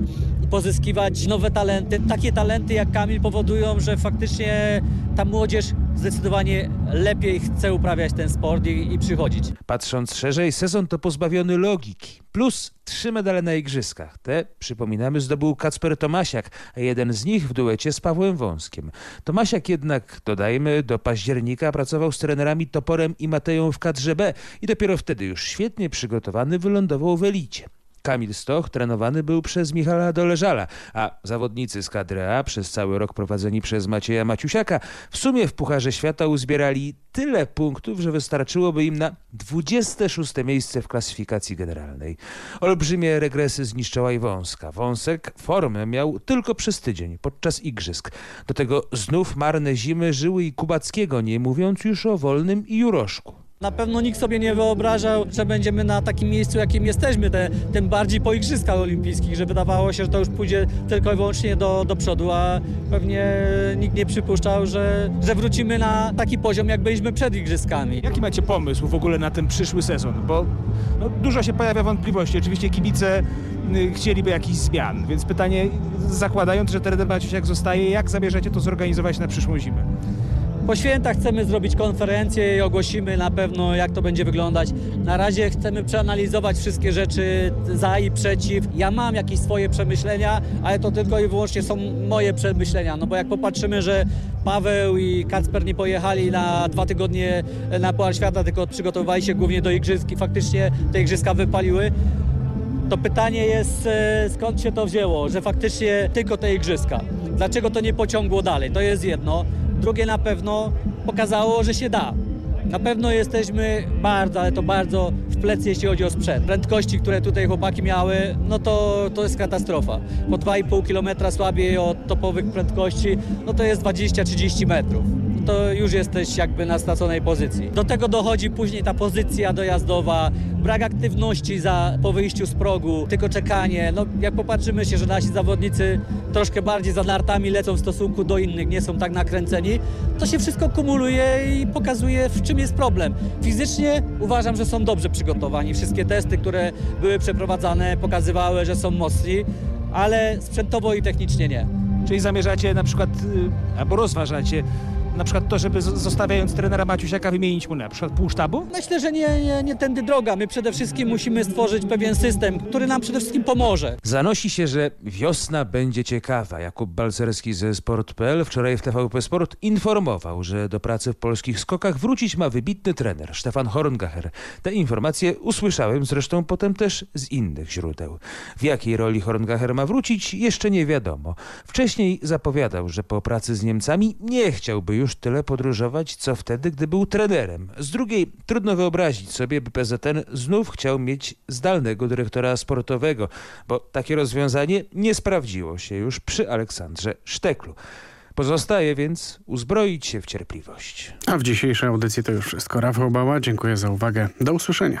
pozyskiwać nowe talenty. Takie talenty jak Kamil powodują, że faktycznie ta młodzież zdecydowanie lepiej chce uprawiać ten sport i, i, przychodzić. Patrząc szerzej, sezon to pozbawiony logiki. Plus trzy medale na igrzyskach. Te, przypominamy, zdobył Kacper Tomasiak, a jeden z nich w duecie z Pawłem Wąskiem. Tomasiak jednak, dodajmy, do października pracował z trenerami Toporem i Mateją w kadrze B i dopiero wtedy już świetnie przygotowany wylądował w elicie. Kamil Stoch trenowany był przez Michala Doleżala, a zawodnicy z kadry A przez cały rok prowadzeni przez Macieja Maciusiaka w sumie w Pucharze Świata uzbierali tyle punktów, że wystarczyłoby im na 26 miejsce w klasyfikacji generalnej. Olbrzymie regresy zniszczyła i Wąska. Wąsek formę miał tylko przez tydzień podczas igrzysk. Do tego znów marne zimy żyły i Kubackiego, nie mówiąc już o Wolnym i Juroszku. Na pewno nikt sobie nie wyobrażał, że będziemy na takim miejscu, jakim jesteśmy, te, tym bardziej po Igrzyskach Olimpijskich, że wydawało się, że to już pójdzie tylko i wyłącznie do, do przodu, a pewnie nikt nie przypuszczał, że, że wrócimy na taki poziom, jak byliśmy przed Igrzyskami. Jaki macie pomysł w ogóle na ten przyszły sezon? Bo no, dużo się pojawia wątpliwości. Oczywiście kibice y, chcieliby jakichś zmian, więc pytanie, zakładając, że trener Maciusiak zostaje, jak zamierzacie to zorganizować na przyszłą zimę? Po świętach chcemy zrobić konferencję i ogłosimy na pewno jak to będzie wyglądać. Na razie chcemy przeanalizować wszystkie rzeczy za i przeciw. Ja mam jakieś swoje przemyślenia, ale to tylko i wyłącznie są moje przemyślenia. No bo jak popatrzymy, że Paweł i Kacper nie pojechali na dwa tygodnie na Puchar Świata, tylko przygotowywali się głównie do igrzysk i faktycznie te igrzyska wypaliły, to pytanie jest, e, skąd się to wzięło, że faktycznie tylko te igrzyska. Dlaczego to nie pociągło dalej? To jest jedno. Drugie na pewno pokazało, że się da. Na pewno jesteśmy bardzo, ale to bardzo w plecy, jeśli chodzi o sprzęt. Prędkości, które tutaj chłopaki miały, no to, to jest katastrofa. Po 2,5 km słabiej od topowych prędkości, no to jest 20-30 metrów to już jesteś jakby na straconej pozycji. Do tego dochodzi później ta pozycja dojazdowa, brak aktywności za, po wyjściu z progu, tylko czekanie. No, jak popatrzymy się, że nasi zawodnicy troszkę bardziej za nartami lecą w stosunku do innych, nie są tak nakręceni, to się wszystko kumuluje i pokazuje, w czym jest problem. Fizycznie uważam, że są dobrze przygotowani. Wszystkie testy, które były przeprowadzane, pokazywały, że są mocni, ale sprzętowo i technicznie nie. Czyli zamierzacie na przykład, y, albo rozważacie na przykład to, żeby zostawiając trenera Maciusiaka wymienić mu na przykład pół sztabu? Myślę, że nie, nie, nie tędy droga. My przede wszystkim musimy stworzyć pewien system, który nam przede wszystkim pomoże. Zanosi się, że wiosna będzie ciekawa. Jakub Balcerski ze Sport.pl wczoraj w TVP Sport informował, że do pracy w polskich skokach wrócić ma wybitny trener Stefan Horngacher. Te informacje usłyszałem zresztą potem też z innych źródeł. W jakiej roli Horngacher ma wrócić jeszcze nie wiadomo. Wcześniej zapowiadał, że po pracy z Niemcami nie chciałby już już tyle podróżować, co wtedy, gdy był trenerem. Z drugiej, trudno wyobrazić sobie, by PZN znów chciał mieć zdalnego dyrektora sportowego, bo takie rozwiązanie nie sprawdziło się już przy Aleksandrze Szteklu. Pozostaje więc uzbroić się w cierpliwość. A w dzisiejszej audycji to już wszystko. Rafał Bała, dziękuję za uwagę. Do usłyszenia.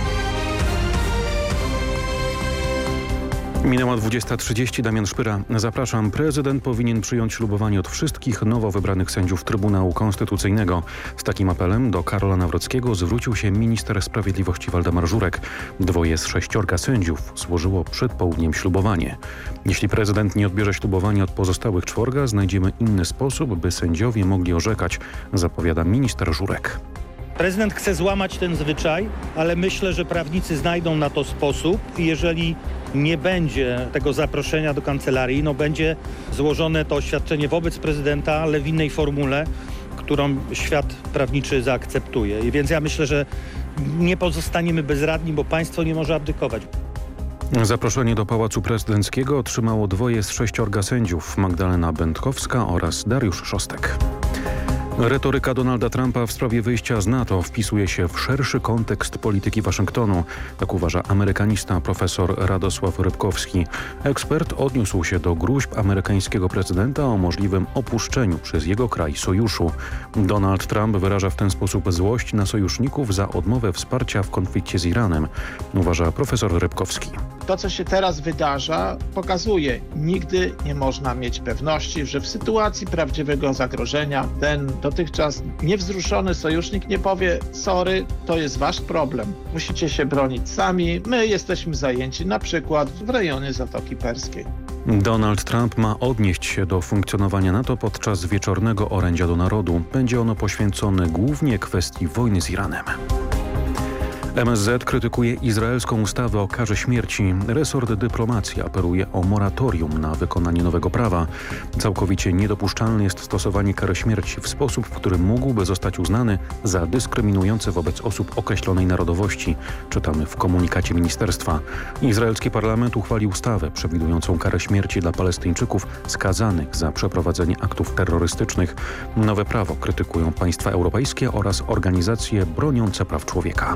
Minęła 20.30, Damian Szpyra. Zapraszam. Prezydent powinien przyjąć ślubowanie od wszystkich nowo wybranych sędziów Trybunału Konstytucyjnego. Z takim apelem do Karola Nawrockiego zwrócił się minister sprawiedliwości Waldemar Żurek. Dwoje z sześciorga sędziów złożyło przed południem ślubowanie. Jeśli prezydent nie odbierze ślubowania od pozostałych czworga, znajdziemy inny sposób, by sędziowie mogli orzekać, zapowiada minister Żurek. Prezydent chce złamać ten zwyczaj, ale myślę, że prawnicy znajdą na to sposób jeżeli nie będzie tego zaproszenia do kancelarii, no będzie złożone to oświadczenie wobec prezydenta, ale w innej formule, którą świat prawniczy zaakceptuje. I więc ja myślę, że nie pozostaniemy bezradni, bo państwo nie może abdykować. Zaproszenie do Pałacu Prezydenckiego otrzymało dwoje z sześciorga sędziów, Magdalena Będkowska oraz Dariusz Szostek. Retoryka Donalda Trumpa w sprawie wyjścia z NATO wpisuje się w szerszy kontekst polityki Waszyngtonu, tak uważa amerykanista profesor Radosław Rybkowski. Ekspert odniósł się do gruźb amerykańskiego prezydenta o możliwym opuszczeniu przez jego kraj sojuszu. Donald Trump wyraża w ten sposób złość na sojuszników za odmowę wsparcia w konflikcie z Iranem, uważa profesor Rybkowski. To, co się teraz wydarza, pokazuje, nigdy nie można mieć pewności, że w sytuacji prawdziwego zagrożenia ten dotychczas niewzruszony sojusznik nie powie sorry, to jest wasz problem. Musicie się bronić sami, my jesteśmy zajęci na przykład w rejonie Zatoki Perskiej. Donald Trump ma odnieść się do funkcjonowania NATO podczas wieczornego orędzia do narodu. Będzie ono poświęcone głównie kwestii wojny z Iranem. MSZ krytykuje izraelską ustawę o karze śmierci. Resort dyplomacji apeluje o moratorium na wykonanie nowego prawa. Całkowicie niedopuszczalne jest stosowanie kary śmierci w sposób, w który mógłby zostać uznany za dyskryminujący wobec osób określonej narodowości, czytamy w komunikacie ministerstwa. Izraelski parlament uchwalił ustawę przewidującą karę śmierci dla Palestyńczyków skazanych za przeprowadzenie aktów terrorystycznych. Nowe prawo krytykują państwa europejskie oraz organizacje broniące praw człowieka.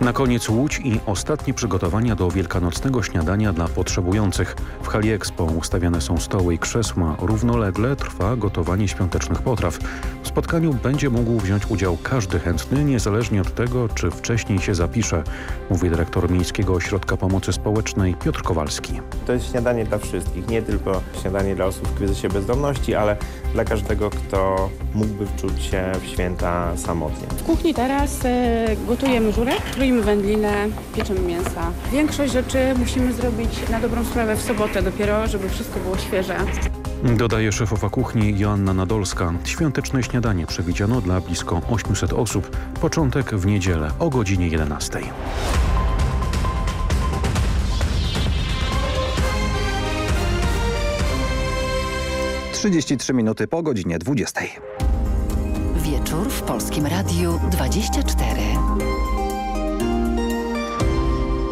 Na koniec Łódź i ostatnie przygotowania do wielkanocnego śniadania dla potrzebujących. W hali Expo ustawiane są stoły i krzesła. Równolegle trwa gotowanie świątecznych potraw. W spotkaniu będzie mógł wziąć udział każdy chętny, niezależnie od tego, czy wcześniej się zapisze, mówi dyrektor Miejskiego Ośrodka Pomocy Społecznej Piotr Kowalski. To jest śniadanie dla wszystkich, nie tylko śniadanie dla osób w kryzysie bezdomności, ale dla każdego, kto mógłby wczuć się w święta samotnie. W kuchni teraz e, gotujemy żurek, kroimy wędlinę, pieczemy mięsa. Większość rzeczy musimy zrobić na dobrą sprawę w sobotę dopiero, żeby wszystko było świeże. Dodaje szefowa kuchni Joanna Nadolska. Świąteczne śniadanie przewidziano dla blisko 800 osób. Początek w niedzielę o godzinie 11. Trzydzieści trzy minuty po godzinie 20. Wieczór w Polskim Radiu 24.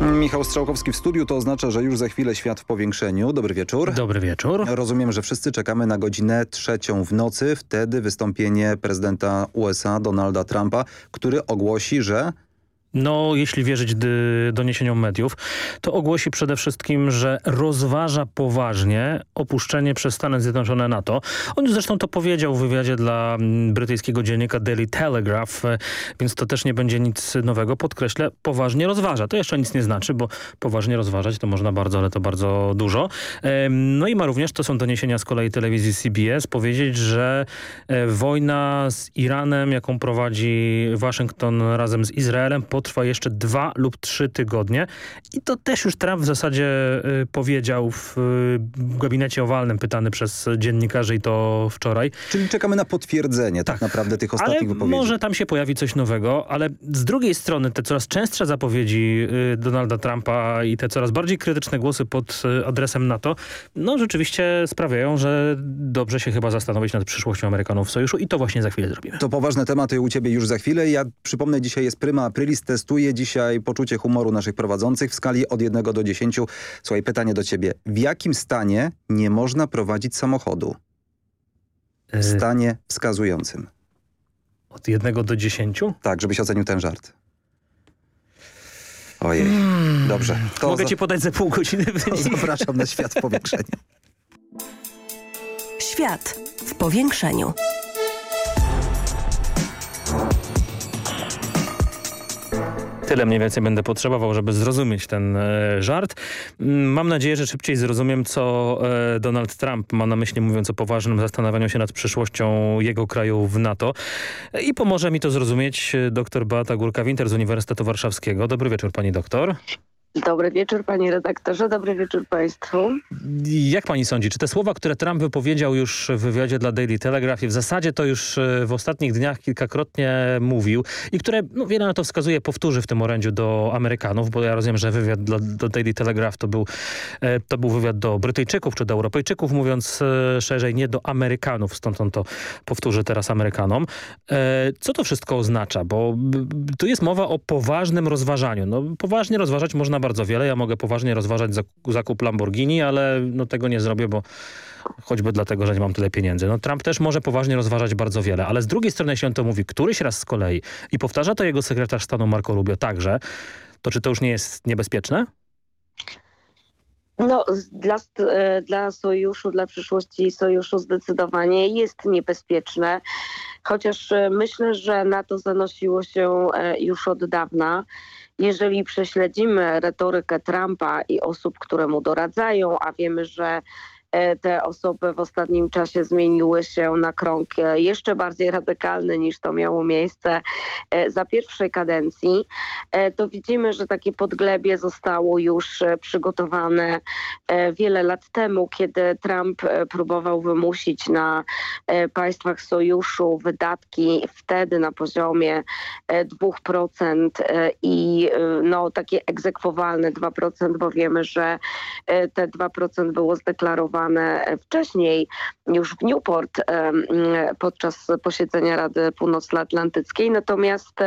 Michał Strzałkowski w studiu, to oznacza, że już za chwilę świat w powiększeniu. Dobry wieczór. Dobry wieczór. Rozumiem, że wszyscy czekamy na godzinę trzecią w nocy. Wtedy wystąpienie prezydenta USA Donalda Trumpa, który ogłosi, że No, jeśli wierzyć doniesieniom mediów, to ogłosi przede wszystkim, że rozważa poważnie opuszczenie przez Stany Zjednoczone NATO. On zresztą to powiedział w wywiadzie dla mm, brytyjskiego dziennika Daily Telegraph, e, więc to też nie będzie nic nowego. Podkreślę, poważnie rozważa. To jeszcze nic nie znaczy, bo poważnie rozważać to można bardzo, ale to bardzo dużo. Em, No i ma również, to są doniesienia z kolei telewizji CBS, powiedzieć, że e, wojna z Iranem, jaką prowadzi Waszyngton razem z Izraelem, potrwa jeszcze dwa lub trzy tygodnie. I to też już Trump w zasadzie y, powiedział w y, gabinecie owalnym, pytany przez dziennikarzy i to wczoraj. Czyli czekamy na potwierdzenie tak, tak naprawdę tych ostatnich ale wypowiedzi. może tam się pojawi coś nowego, ale z drugiej strony te coraz częstsze zapowiedzi y, Donalda Trumpa i te coraz bardziej krytyczne głosy pod adresem NATO, no rzeczywiście sprawiają, że dobrze się chyba zastanowić nad przyszłością Amerykanów w sojuszu i to właśnie za chwilę zrobimy. To poważne tematy u ciebie już za chwilę. Ja przypomnę, dzisiaj jest Prima Aprilis. Testuję dzisiaj poczucie humoru naszych prowadzących w skali od 1 do 10. Słuchaj, pytanie do ciebie. W jakim stanie nie można prowadzić samochodu? W stanie wskazującym. Od 1 do 10? Tak, żebyś ocenił ten żart. Ojej, dobrze. To Mogę ci podać za pół godziny. Zapraszam na świat w powiększeniu. Świat w powiększeniu. Tyle mniej więcej będę potrzebował, żeby zrozumieć ten e, żart. Mm, mam nadzieję, że szybciej zrozumiem, co e, Donald Trump ma na myśli, mówiąc o poważnym zastanawianiu się nad przyszłością jego kraju w NATO. I pomoże mi to zrozumieć e, dr Beata Górka-Winter z Uniwersytetu Warszawskiego. Dobry wieczór pani doktor. Dobry wieczór panie redaktorze, dobry wieczór państwu. Jak pani sądzi, czy te słowa, które Trump wypowiedział już w wywiadzie dla Daily Telegraph i w zasadzie to już e, w ostatnich dniach kilkakrotnie mówił i które, no wiele na to wskazuje, powtórzy w tym orędziu do Amerykanów, bo ja rozumiem, że wywiad dla, do Daily Telegraph to był, e, to był wywiad do Brytyjczyków czy do Europejczyków, mówiąc e, szerzej, nie do Amerykanów, stąd on to powtórzy teraz Amerykanom. Co to wszystko oznacza? Bo tu jest mowa o poważnym rozważaniu. No, poważnie rozważać można bardzo wiele. Ja mogę poważnie rozważać zakup Lamborghini, ale no tego nie zrobię, bo choćby dlatego, że nie mam tyle pieniędzy. No Trump też może poważnie rozważać bardzo wiele, ale z drugiej strony, jeśli on to mówi któryś raz z kolei i powtarza to jego sekretarz stanu Marco Rubio także, to czy to już nie jest niebezpieczne? No, dla, e, dla sojuszu, dla przyszłości sojuszu zdecydowanie jest niebezpieczne, chociaż e, myślę, że na to zanosiło się e, już od dawna jeżeli prześledzimy retorykę Trumpa i osób, które mu doradzają, a wiemy, że te osoby w ostatnim czasie zmieniły się na krąg e, jeszcze bardziej radykalny niż to miało miejsce e, za pierwszej kadencji, to widzimy, że takie podglebie zostało już przygotowane wiele lat temu, kiedy Trump próbował wymusić na państwach sojuszu wydatki wtedy na poziomie 2% i no, takie egzekwowalne 2%, bo wiemy, że te 2% było zdeklarowane wcześniej już w Newport podczas posiedzenia Rady Północnoatlantyckiej. Natomiast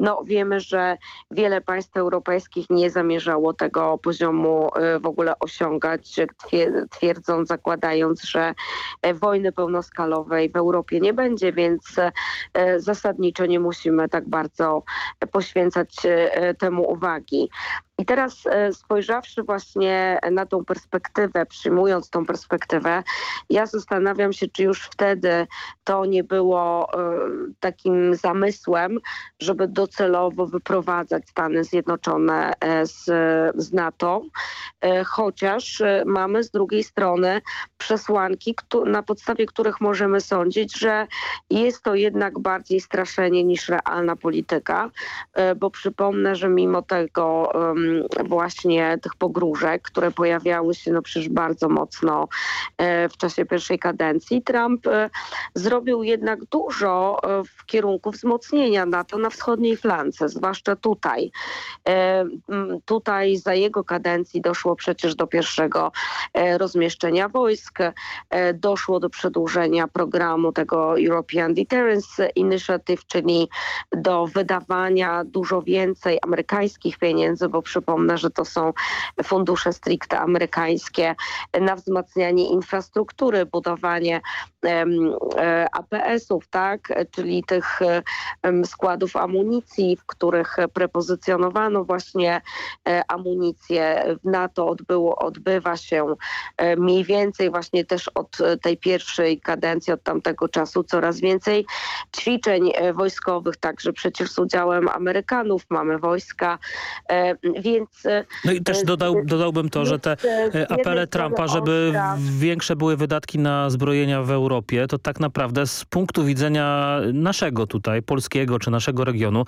no, wiemy, że wiele państw europejskich nie zamierzało tego poziomu e, w ogóle osiągać, twierdząc, zakładając, że e, wojny pełnoskalowej w Europie nie będzie, więc e, zasadniczo nie musimy tak bardzo poświęcać temu uwagi. I teraz e, spojrzawszy właśnie na tą perspektywę, przyjmując tą perspektywę, ja zastanawiam się, czy już wtedy to nie było e, takim zamysłem, żeby docelowo wyprowadzać Stany Zjednoczone e, z, z NATO, chociaż mamy z drugiej strony przesłanki, na podstawie których możemy sądzić, że jest to jednak bardziej straszenie niż realna polityka, bo przypomnę, że mimo tego właśnie tych pogróżek, które pojawiały się no przecież bardzo mocno e, w czasie pierwszej kadencji. Trump e, zrobił jednak dużo e, w kierunku wzmocnienia NATO na wschodniej flance, zwłaszcza tutaj. Tutaj za jego kadencji doszło przecież do pierwszego rozmieszczenia wojsk, doszło do przedłużenia programu tego European Deterrence Initiative, czyli do wydawania dużo więcej amerykańskich pieniędzy, bo przy Przypomnę, że to są fundusze stricte amerykańskie na wzmacnianie infrastruktury, budowanie e, APS-ów, tak, czyli tych składów amunicji, w których prepozycjonowano właśnie e, amunicję. W NATO odbyło, odbywa się e, mniej więcej właśnie też od tej pierwszej kadencji, od tamtego czasu coraz więcej ćwiczeń wojskowych, także przecież z udziałem Amerykanów mamy wojska, Więc, no i też dodał, dodałbym to, że te apele Trumpa, żeby większe były wydatki na zbrojenia w Europie, to tak naprawdę z punktu widzenia naszego tutaj, polskiego czy naszego regionu,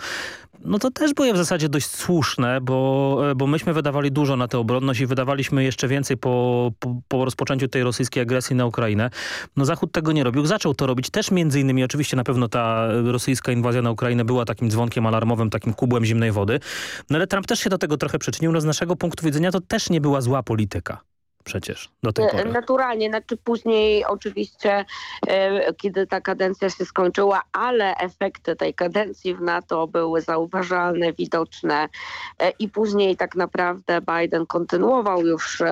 no to też były w zasadzie dość słuszne, bo, bo myśmy wydawali dużo na tę obronność i wydawaliśmy jeszcze więcej po, po, po, rozpoczęciu tej rosyjskiej agresji na Ukrainę. No Zachód tego nie robił. Zaczął to robić też między innymi, oczywiście na pewno ta rosyjska inwazja na Ukrainę była takim dzwonkiem alarmowym, takim kubłem zimnej wody. No ale Trump też się do tego trochę przyczynił. No z naszego punktu widzenia to też nie była zła polityka przecież do tej pory. Naturalnie, znaczy później oczywiście, e, kiedy ta kadencja się skończyła, ale efekty tej kadencji w NATO były zauważalne, widoczne e, i później tak naprawdę Biden kontynuował już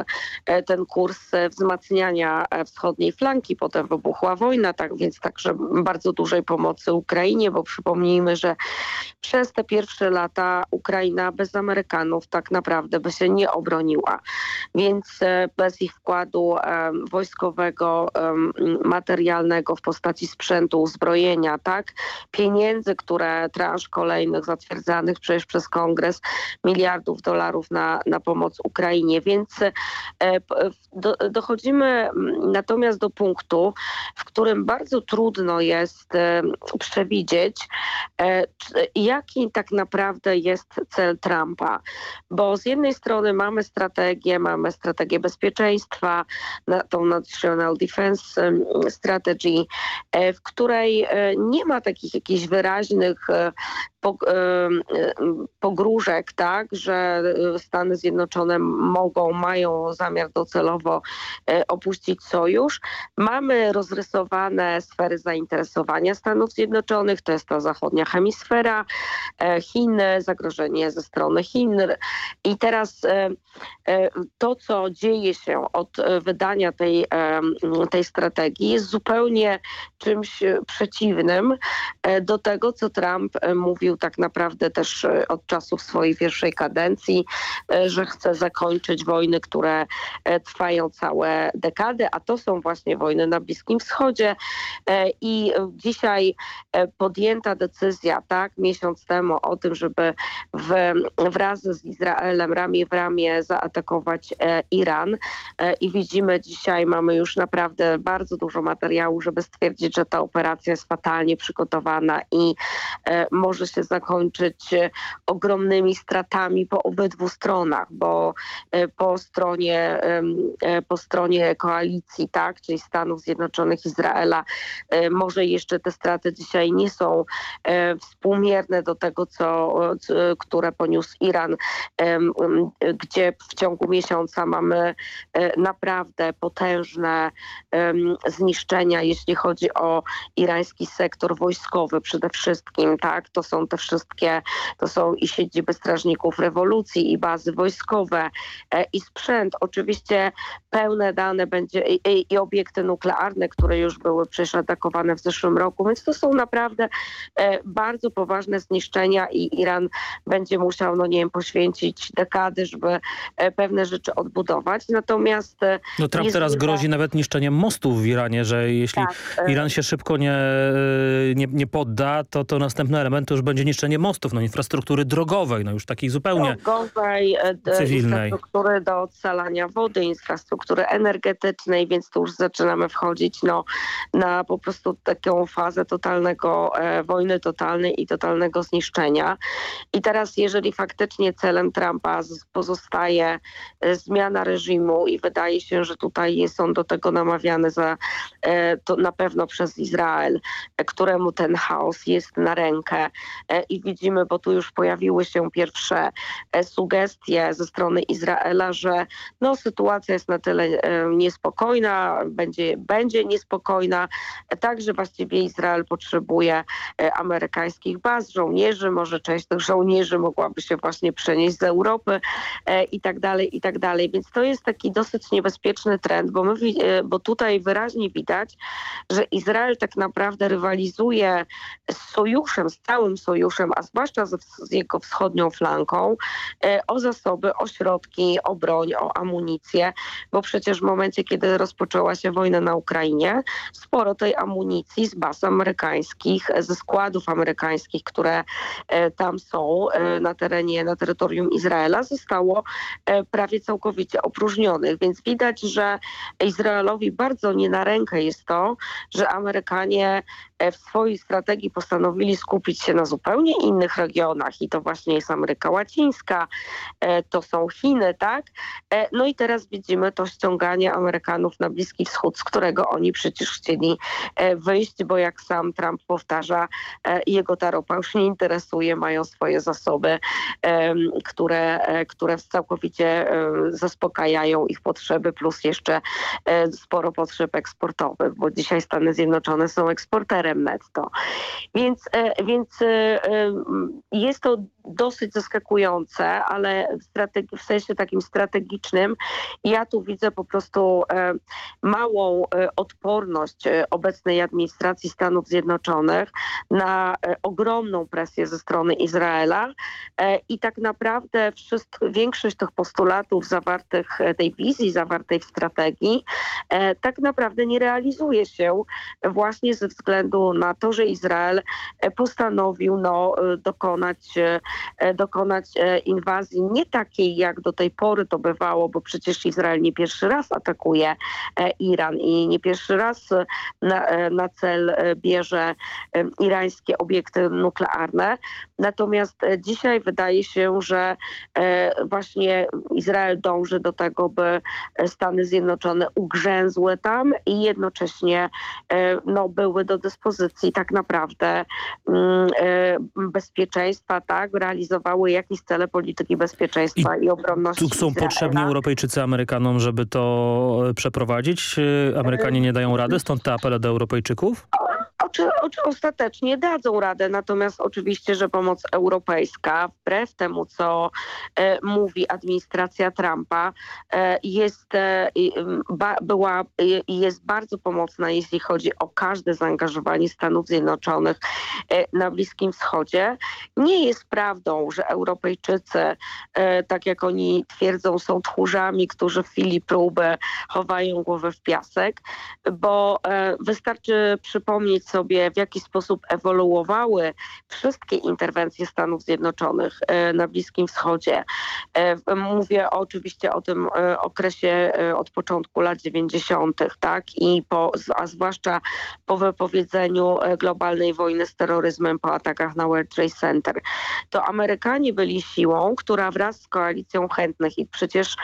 e, ten kurs wzmacniania wschodniej flanki, potem wybuchła wojna, tak więc także bardzo dużej pomocy Ukrainie, bo przypomnijmy, że przez te pierwsze lata Ukraina bez Amerykanów tak naprawdę by się nie obroniła, więc bez ich wkładu wojskowego, materialnego w postaci sprzętu, uzbrojenia, tak? Pieniędzy, które transz kolejnych zatwierdzanych przecież przez Kongres, miliardów dolarów na, na pomoc Ukrainie. Więc e, do, dochodzimy natomiast do punktu, w którym bardzo trudno jest przewidzieć, e, jaki tak naprawdę jest cel Trumpa. Bo z jednej strony mamy strategię, mamy strategię bezpieczeństwa, bezpieczeństwa, na tą National Defense Strategy, e, w której e, nie ma takich jakichś wyraźnych e, pogróżek, tak, że Stany Zjednoczone mogą, mają zamiar docelowo opuścić sojusz. Mamy rozrysowane sfery zainteresowania Stanów Zjednoczonych, to jest ta zachodnia hemisfera, Chiny, zagrożenie ze strony Chin. I teraz to, co dzieje się od wydania tej, tej strategii, jest zupełnie czymś przeciwnym do tego, co Trump mówił tak naprawdę też e, od czasów swojej pierwszej kadencji, e, że chce zakończyć wojny, które e, trwają całe dekady, a to są właśnie wojny na Bliskim Wschodzie. I dzisiaj podjęta decyzja, tak, miesiąc temu o tym, żeby w, wraz z Izraelem ramię w ramię zaatakować Iran. I widzimy dzisiaj, mamy już naprawdę bardzo dużo materiału, żeby stwierdzić, że ta operacja jest fatalnie przygotowana i może się zakończyć e, ogromnymi stratami po obydwu stronach, bo e, po stronie, e, po stronie koalicji, tak, czyli Stanów Zjednoczonych, Izraela, może jeszcze te straty dzisiaj nie są współmierne do tego, co, które poniósł Iran, gdzie w ciągu miesiąca mamy naprawdę potężne zniszczenia, jeśli chodzi o irański sektor wojskowy przede wszystkim, tak, to są te wszystkie, to są i siedziby strażników rewolucji, i bazy wojskowe, e, i sprzęt. Oczywiście pełne dane będzie i, i, obiekty nuklearne, które już były przecież atakowane w zeszłym roku, więc to są naprawdę e, bardzo poważne zniszczenia i Iran będzie musiał, no nie wiem, poświęcić dekady, żeby e, pewne rzeczy odbudować. Natomiast... No Trump teraz grozi nawet niszczeniem mostów w Iranie, że jeśli tak, Iran się szybko nie, nie, nie podda, to, to następny element już będzie niszczenie mostów, no infrastruktury drogowej, no już takiej zupełnie drogowej, e, cywilnej. infrastruktury do odsalania wody, infrastruktury energetycznej, więc tu już zaczynamy wchodzić no, na po prostu taką fazę totalnego e, wojny totalnej i totalnego zniszczenia. I teraz jeżeli faktycznie celem Trumpa pozostaje e, zmiana reżimu i wydaje się, że tutaj on do tego namawiany za, e, to na pewno przez Izrael, e, któremu ten chaos jest na rękę, E, i widzimy, bo tu już pojawiły się pierwsze sugestie ze strony Izraela, że no, sytuacja jest na tyle niespokojna, będzie, będzie niespokojna, także właściwie Izrael potrzebuje amerykańskich baz, żołnierzy, może część tych żołnierzy mogłaby się właśnie przenieść z Europy i tak dalej, i tak dalej. Więc to jest taki taki dosyć niebezpieczny trend, bo, my, bo tutaj wyraźnie widać, że Izrael tak naprawdę rywalizuje z sojuszem, z całym sojuszem, a zwłaszcza z, z jego wschodnią flanką, o zasoby, o środki, o broń, o amunicję, bo przecież w momencie, kiedy rozpoczęła się wojna na Ukrainie, sporo tej amunicji z baz amerykańskich, ze składów amerykańskich, które tam są na terenie, na terytorium Izraela, zostało prawie całkowicie więc widać, że Izraelowi bardzo nie na rękę jest to, że Amerykanie w swojej strategii postanowili skupić się na zupełnie innych regionach i to właśnie jest Ameryka Łacińska, to są Chiny, tak? No i teraz widzimy to ściąganie Amerykanów na Bliski Wschód, z którego oni przecież chcieli wyjść, bo jak sam Trump powtarza, jego ta ropa już nie interesuje, mają swoje zasoby, które, które całkowicie zaspokajają ich potrzeby, plus jeszcze sporo potrzeb eksportowych, bo dzisiaj Stany Zjednoczone są eksporterem netto. Więc, więc jest to dosyć zaskakujące, ale w, w sensie takim strategicznym ja tu widzę po prostu e, małą e, odporność e, obecnej administracji Stanów Zjednoczonych na e, ogromną presję ze strony Izraela e, i tak naprawdę wszystko, większość tych postulatów zawartych, e, tej wizji zawartej w strategii tak naprawdę nie realizuje się właśnie ze względu na to, że Izrael postanowił no, dokonać E, dokonać e, inwazji nie takiej, jak do tej pory to bywało, bo przecież Izrael nie pierwszy raz atakuje e, Iran i nie pierwszy raz na, na cel bierze irańskie obiekty nuklearne. Natomiast dzisiaj wydaje się, że właśnie Izrael dąży do tego, by Stany Zjednoczone ugrzęzły tam i jednocześnie no, były do dyspozycji tak naprawdę mm, bezpieczeństwa, tak, realizowały jakieś cele polityki bezpieczeństwa i, i obronności. Tu są Izraela. potrzebni Europejczycy Amerykanom, żeby to e, przeprowadzić? E, Amerykanie nie dają rady, stąd te apele do Europejczyków? Oczy, ostatecznie dadzą radę, natomiast oczywiście, że pomoc europejska, wbrew temu, co e, mówi administracja Trumpa, e, jest, e, ba, była jest bardzo pomocna, jeśli chodzi o każde zaangażowanie Stanów Zjednoczonych e, na Bliskim Wschodzie. Nie jest prawdą, że Europejczycy, e, tak jak oni twierdzą, są tchórzami, którzy w chwili próby chowają głowę w piasek, bo e, wystarczy przypomnieć sobie, w jaki sposób ewoluowały wszystkie interwencje Stanów Zjednoczonych e, na Bliskim Wschodzie. E, mówię oczywiście o tym e, okresie od początku lat 90., tak? I po, a zwłaszcza po wypowiedzeniu globalnej wojny z terroryzmem po atakach na World Trade Center. To Amerykanie byli siłą, która wraz z koalicją chętnych i przecież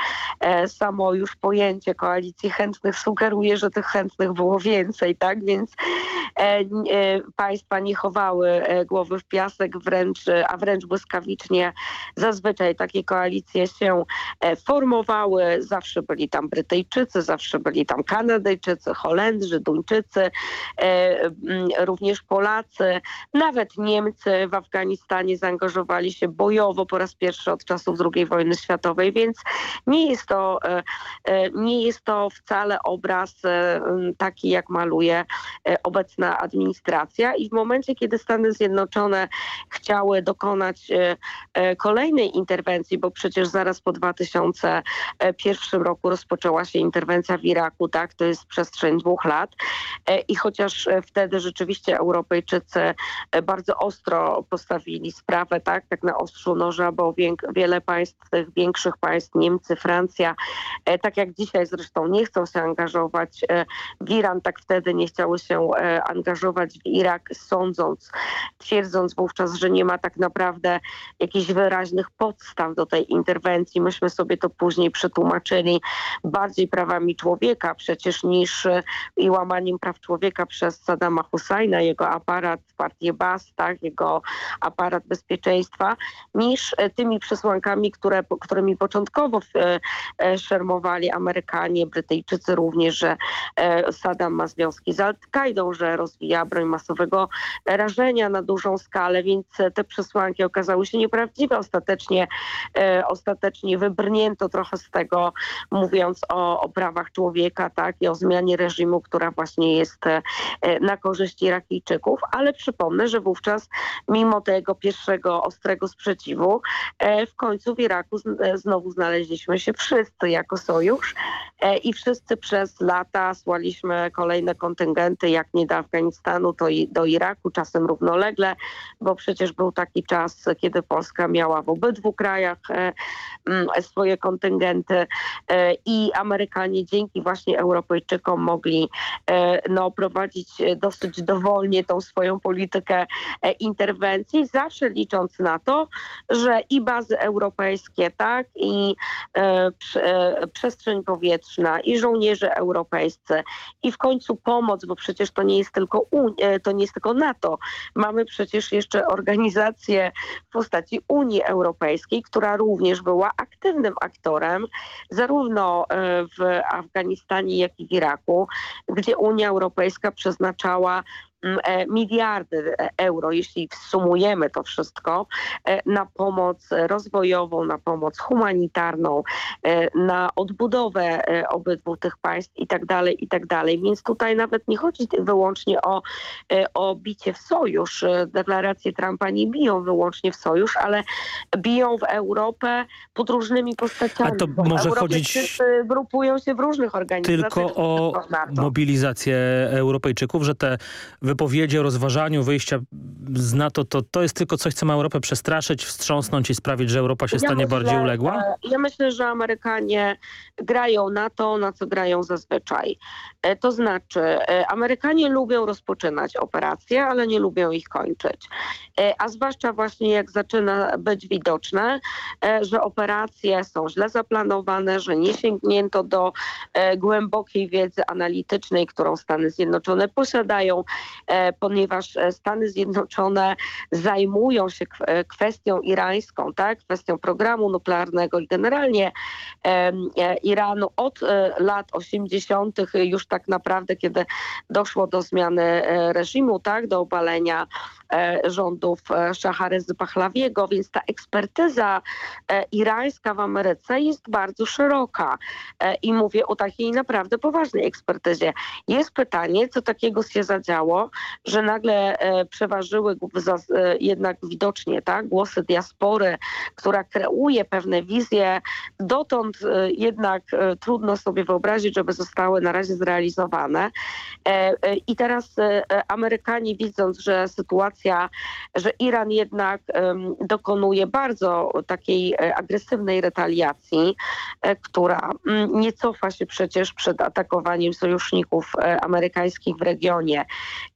samo już pojęcie koalicji chętnych sugeruje, że tych chętnych było więcej, tak? Więc państwa nie chowały e, głowy w piasek, wręcz, a wręcz błyskawicznie zazwyczaj takie koalicje się e, formowały. Zawsze byli tam Brytyjczycy, zawsze byli tam Kanadyjczycy, Holendrzy, Duńczycy, również Polacy, nawet Niemcy w Afganistanie zaangażowali się bojowo po raz pierwszy od czasów II wojny światowej, więc nie jest to, nie jest to wcale obraz taki, jak maluje obecna administracja i w momencie, kiedy Stany Zjednoczone chciały dokonać e, e, kolejnej interwencji, bo przecież zaraz po 2001 roku rozpoczęła się interwencja w Iraku, tak, to jest przestrzeń dwóch lat e, i chociaż wtedy rzeczywiście Europejczycy bardzo ostro postawili sprawę, tak, tak na ostrzu noża, bo wiele państw, tych większych państw, Niemcy, Francja, tak jak dzisiaj zresztą nie chcą się angażować w Iran, tak wtedy nie chciały się angażować w Irak, sądząc, twierdząc wówczas, że nie ma tak naprawdę jakichś wyraźnych podstaw do tej interwencji. Myśmy sobie to później przetłumaczyli bardziej prawami człowieka przecież niż i łamaniem praw człowieka przez Saddama Husajna, jego aparat, partię BAS, tak, jego aparat bezpieczeństwa, niż tymi przesłankami, które, którymi początkowo e, e, szermowali Amerykanie, Brytyjczycy również, że e, Saddam ma związki z Al-Kaidą, że rozwija rozwija broń masowego rażenia na dużą skalę, więc te przesłanki okazały się nieprawdziwe. Ostatecznie, ostatecznie wybrnięto trochę z tego, mówiąc o, o prawach człowieka tak, i o zmianie reżimu, która właśnie jest na korzyść Irakijczyków, ale przypomnę, że wówczas mimo tego pierwszego ostrego sprzeciwu w końcu w Iraku znowu znaleźliśmy się wszyscy jako sojusz i wszyscy przez lata słaliśmy kolejne kontyngenty, jak nie do to i do Iraku, czasem równolegle, bo przecież był taki czas, kiedy Polska miała w obydwu krajach e, mm, swoje kontyngenty e, i Amerykanie dzięki właśnie Europejczykom mogli e, no, prowadzić dosyć dowolnie tą swoją politykę interwencji, zawsze licząc na to, że i bazy europejskie, tak, i przestrzeń powietrzna, i żołnierze europejscy, i w końcu pomoc, bo przecież to nie jest tylko, to nie jest tylko NATO. Mamy przecież jeszcze organizację w postaci Unii Europejskiej, która również była aktywnym aktorem zarówno e, w Afganistanie, jak i w Iraku, gdzie Unia Europejska przeznaczała E, miliardy euro, jeśli sumujemy to wszystko, e, na pomoc rozwojową, na pomoc humanitarną, e, na odbudowę obydwu tych państw i tak dalej, i tak dalej. Więc tutaj nawet nie chodzi wyłącznie o, o bicie w sojusz. Deklaracje Trumpa nie biją wyłącznie w sojusz, ale biją w Europę pod różnymi postaciami. A to może chodzić grupują się w różnych organizacjach. Tylko o mobilizację Europejczyków, że te wypowiedzi o rozważaniu wyjścia z NATO, to, to jest tylko coś, co ma Europę przestraszyć, wstrząsnąć i sprawić, że Europa się ja stanie myślę, bardziej uległa? E, ja myślę, że Amerykanie grają na to, na co grają zazwyczaj. E, to znaczy, e, Amerykanie lubią rozpoczynać operacje, ale nie lubią ich kończyć. A zwłaszcza właśnie jak zaczyna być widoczne, że operacje są źle zaplanowane, że nie sięgnięto do głębokiej wiedzy analitycznej, którą Stany Zjednoczone posiadają, ponieważ e, Stany Zjednoczone zajmują się e, kwestią irańską, tak? kwestią programu nuklearnego i generalnie Iranu od lat 80. już tak naprawdę, kiedy doszło do zmiany reżimu, tak? do obalenia rządów Szacharezy Pachlawiego, więc ta ekspertyza irańska w Ameryce jest bardzo szeroka i mówię o takiej naprawdę poważnej ekspertyzie. Jest pytanie, co takiego się zadziało, że nagle e, przeważyły e, jednak widocznie tak, głosy diaspory, która kreuje pewne wizje. Dotąd e, jednak trudno sobie wyobrazić, żeby zostały na razie zrealizowane. I teraz Amerykanie widząc, że sytuacja, że Iran jednak dokonuje bardzo takiej agresywnej retaliacji, która nie cofa się przecież przed atakowaniem sojuszników amerykańskich w regionie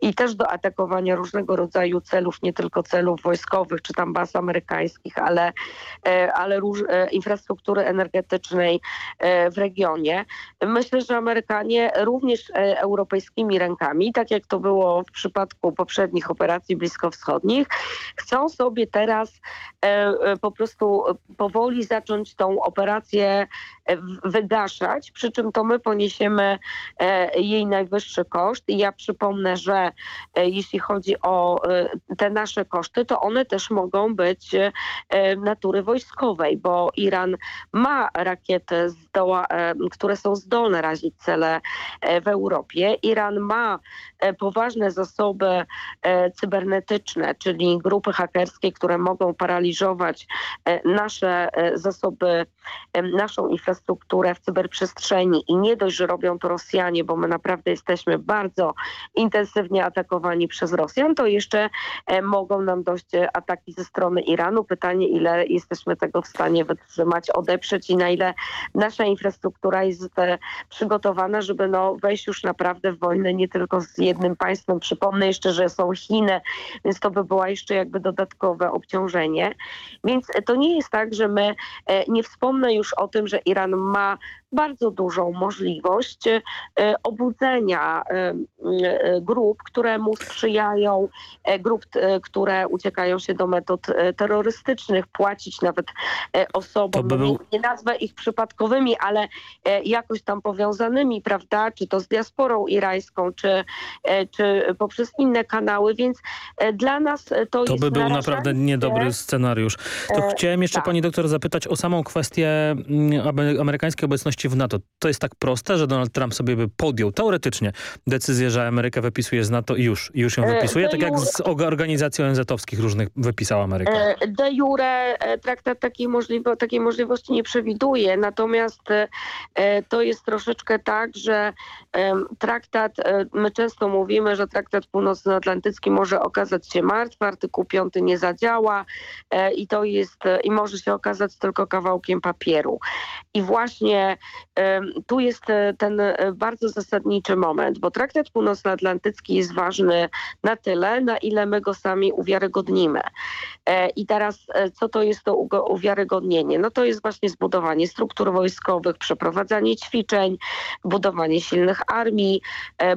i też do atakowania różnego rodzaju celów, nie tylko celów wojskowych czy tam baz amerykańskich, ale, e, ale róż, e, infrastruktury energetycznej e, w regionie. Myślę, że Amerykanie również europejskimi rękami, tak jak to było w przypadku poprzednich operacji bliskowschodnich, chcą sobie teraz po prostu powoli zacząć tą operację wygaszać, przy czym to my poniesiemy jej najwyższy koszt. I ja przypomnę, że jeśli chodzi o e, te nasze koszty, to one też mogą być e, natury wojskowej, bo Iran ma rakiety, zdoła, które są zdolne razić cele w Europie. Iran ma poważne zasoby cybernetyczne, czyli grupy hakerskie, które mogą paraliżować nasze zasoby, naszą infrastrukturę w cyberprzestrzeni i nie dość, że robią to Rosjanie, bo my naprawdę jesteśmy bardzo intensywnie atakowani przez Rosjan, to jeszcze e, mogą nam dojść e, ataki ze strony Iranu. Pytanie, ile jesteśmy tego w stanie wytrzymać, odeprzeć i na ile nasza infrastruktura jest e, przygotowana, żeby no wejść już naprawdę w wojnę nie tylko z jednym państwem. Przypomnę jeszcze, że są Chiny, więc to by było jeszcze jakby dodatkowe obciążenie. Więc to nie jest tak, że my, nie wspomnę już o tym, że Iran ma bardzo dużą możliwość obudzenia grup, które mu sprzyjają, grup, które uciekają się do metod terrorystycznych, płacić nawet osobom, by był... nie, nazwę ich przypadkowymi, ale jakoś tam powiązanymi, prawda, czy to z diasporą irańską, czy, czy poprzez inne kanały, więc dla nas to, to jest by był naprawdę niedobry scenariusz. To e, chciałem jeszcze tak. pani doktor zapytać o samą kwestię mm, amerykańskiej obecności w NATO. To jest tak proste, że Donald Trump sobie by podjął teoretycznie decyzję, że Amerykę wypisuje z NATO i już, już ją e, wypisuje, tak jak z organizacji ONZ-owskich różnych wypisała Ameryka. E, de jure traktat takiej, możliwe, takiej możliwości nie przewiduje, natomiast to jest troszeczkę tak, że traktat, my często mówimy, że traktat północnoatlantycki może okazać się martwy, artykuł 5 nie zadziała i to jest, i może się okazać tylko kawałkiem papieru. I właśnie tu jest e, ten e, bardzo zasadniczy moment, bo traktat północnoatlantycki jest ważny na tyle, na ile my go sami uwiarygodnimy. E, I teraz co to jest to uwiarygodnienie? No to jest właśnie zbudowanie struktur wojskowych, przeprowadzanie ćwiczeń, budowanie silnych armii,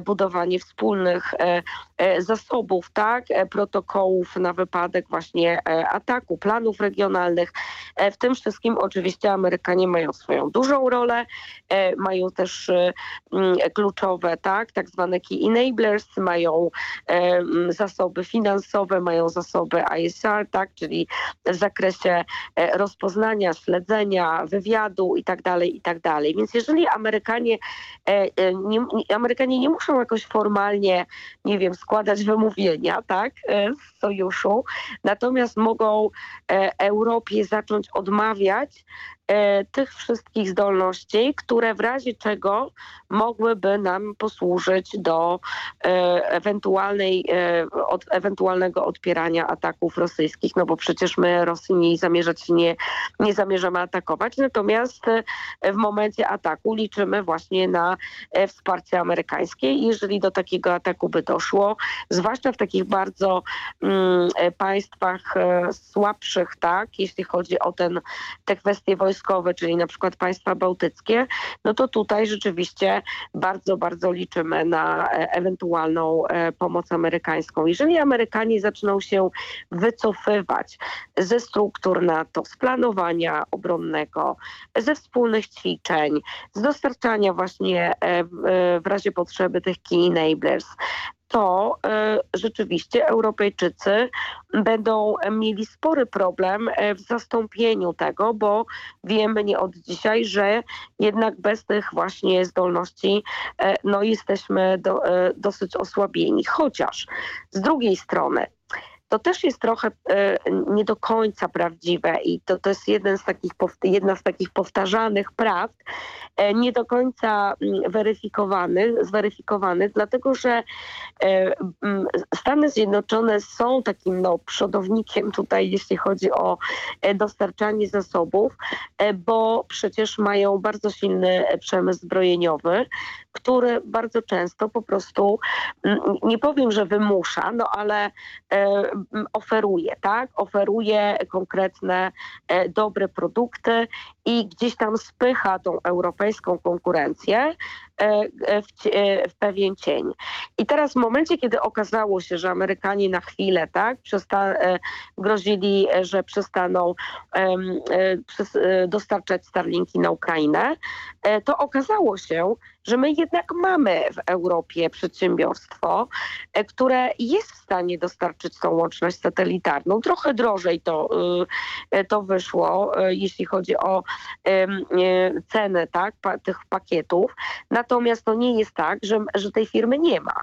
budowanie wspólnych zasobów, tak, protokołów na wypadek właśnie ataku, planów regionalnych. W tym wszystkim oczywiście Amerykanie mają swoją dużą rolę, mają też e, mm, kluczowe, tak, tak zwane key enablers, mają e, mm, zasoby finansowe, mają zasoby ISR, tak, czyli w zakresie rozpoznania, śledzenia, wywiadu i tak dalej, i tak dalej. Więc jeżeli Amerykanie nie, Amerykanie nie muszą jakoś formalnie, nie wiem, składać wymówienia, tak, z sojuszu, natomiast mogą Europie zacząć odmawiać E, tych wszystkich zdolności, które w razie czego mogłyby nam posłużyć do e, ewentualnej, e, od, ewentualnego odpierania ataków rosyjskich, no bo przecież my Rosji nie zamierzać nie, nie zamierzamy atakować, natomiast w momencie ataku liczymy właśnie na wsparcie amerykańskie. Jeżeli do takiego ataku by doszło, zwłaszcza w takich bardzo mm, państwach słabszych, tak, jeśli chodzi o ten, te kwestie wojskowe, czyli na przykład państwa bałtyckie, no to tutaj rzeczywiście bardzo, bardzo liczymy na e, ewentualną e, pomoc amerykańską. Jeżeli Amerykanie zaczną się wycofywać ze struktur NATO, z planowania obronnego, ze wspólnych ćwiczeń, z dostarczania właśnie e, w razie potrzeby tych key enablers, to e, rzeczywiście Europejczycy będą mieli spory problem e, w zastąpieniu tego, bo wiemy nie od dzisiaj, że jednak bez tych właśnie zdolności e, no jesteśmy do, dosyć osłabieni. Chociaż z drugiej strony to też jest trochę e, nie do końca prawdziwe i to, to jest jeden z takich, jedna z takich powtarzanych prawd, e, nie do końca mm, weryfikowanych, zweryfikowanych, dlatego że e, Stany Zjednoczone są takim no, przodownikiem tutaj, jeśli chodzi o dostarczanie zasobów, bo przecież mają bardzo silny przemysł zbrojeniowy, który bardzo często po prostu, nie powiem, że wymusza, no ale oferuje, tak? Oferuje konkretne, e, dobre produkty i gdzieś tam spycha tą europejską konkurencję e, e, w, w, pewien cień. I teraz w momencie, kiedy okazało się, że Amerykanie na chwilę tak, grozili, że przestaną dostarczać Starlinki na Ukrainę, to okazało się, że my jednak mamy w Europie przedsiębiorstwo, e, które jest w stanie dostarczyć tą łączność satelitarną. Trochę drożej to, y, e, to wyszło, e, jeśli chodzi o cenę tak, tych pakietów. Natomiast to nie jest tak, że, że tej firmy nie ma.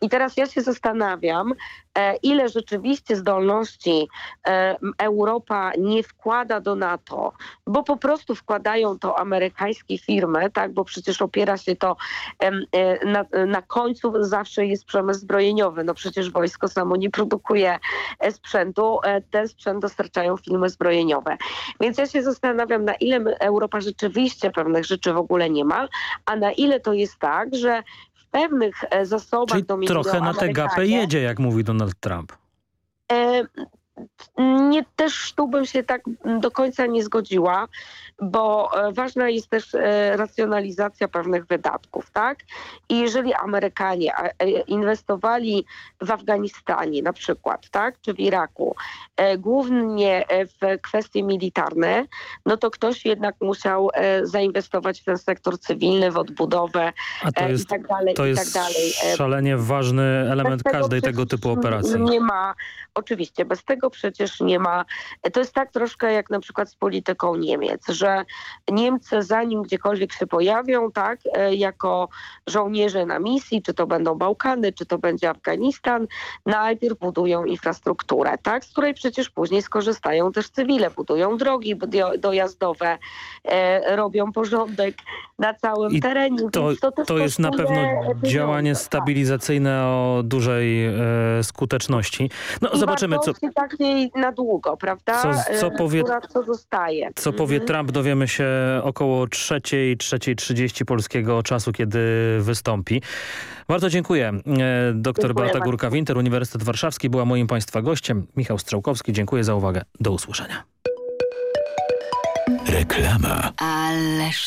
I teraz ja się zastanawiam, e, ile rzeczywiście zdolności e, Europa nie wkłada do NATO, bo po prostu wkładają to amerykańskie firmy, tak, bo przecież opiera się to e, na, na końcu zawsze jest przemysł zbrojeniowy. No przecież wojsko samo nie produkuje sprzętu, ten sprzęt dostarczają firmy zbrojeniowe. Więc ja się zastanawiam, na ile Europa rzeczywiście pewnych rzeczy w ogóle nie ma, a na ile to jest tak, że pewnych e, zasobach Czyli trochę na tę gapę jedzie, jak mówi Donald Trump. Nie, też tu bym się tak do końca nie zgodziła, bo e, ważna jest też e, racjonalizacja pewnych wydatków, tak? I jeżeli Amerykanie e, inwestowali w Afganistanie na przykład, tak? Czy w Iraku, głównie w kwestie militarne, no to ktoś jednak musiał zainwestować w ten sektor cywilny, w odbudowę jest, i tak dalej, to i jest tak dalej. szalenie ważny element Bez tego każdej tego przecież typu operacji. Nie ma, oczywiście, bez tego przecież nie ma. To jest tak troszkę jak na przykład z polityką Niemiec, że Niemcy zanim gdziekolwiek się pojawią, tak, e, jako żołnierze na misji, czy to będą Bałkany, czy to będzie Afganistan, najpierw budują infrastrukturę, tak, z której przecież później skorzystają też cywile, budują drogi dojazdowe, e, robią porządek na całym I terenie. To, to, to jest na pewno działanie stabilizacyjne o dużej e, skuteczności. No I zobaczymy, co, takiej na długo, prawda? Co- co E, powie- która, co zostaje. co powie Mhm. Trump, dowiemy się około trzeciej, trzeciej trzydzieści polskiego czasu, kiedy wystąpi. Bardzo dziękuję. E, Doktor Beata. Górka-Winter, Uniwersytet Warszawski była moim Państwa gościem. Michał Strzałkowski, dziękuję za uwagę. Do usłyszenia. Reklama. Ależ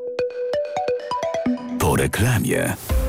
Reklamie.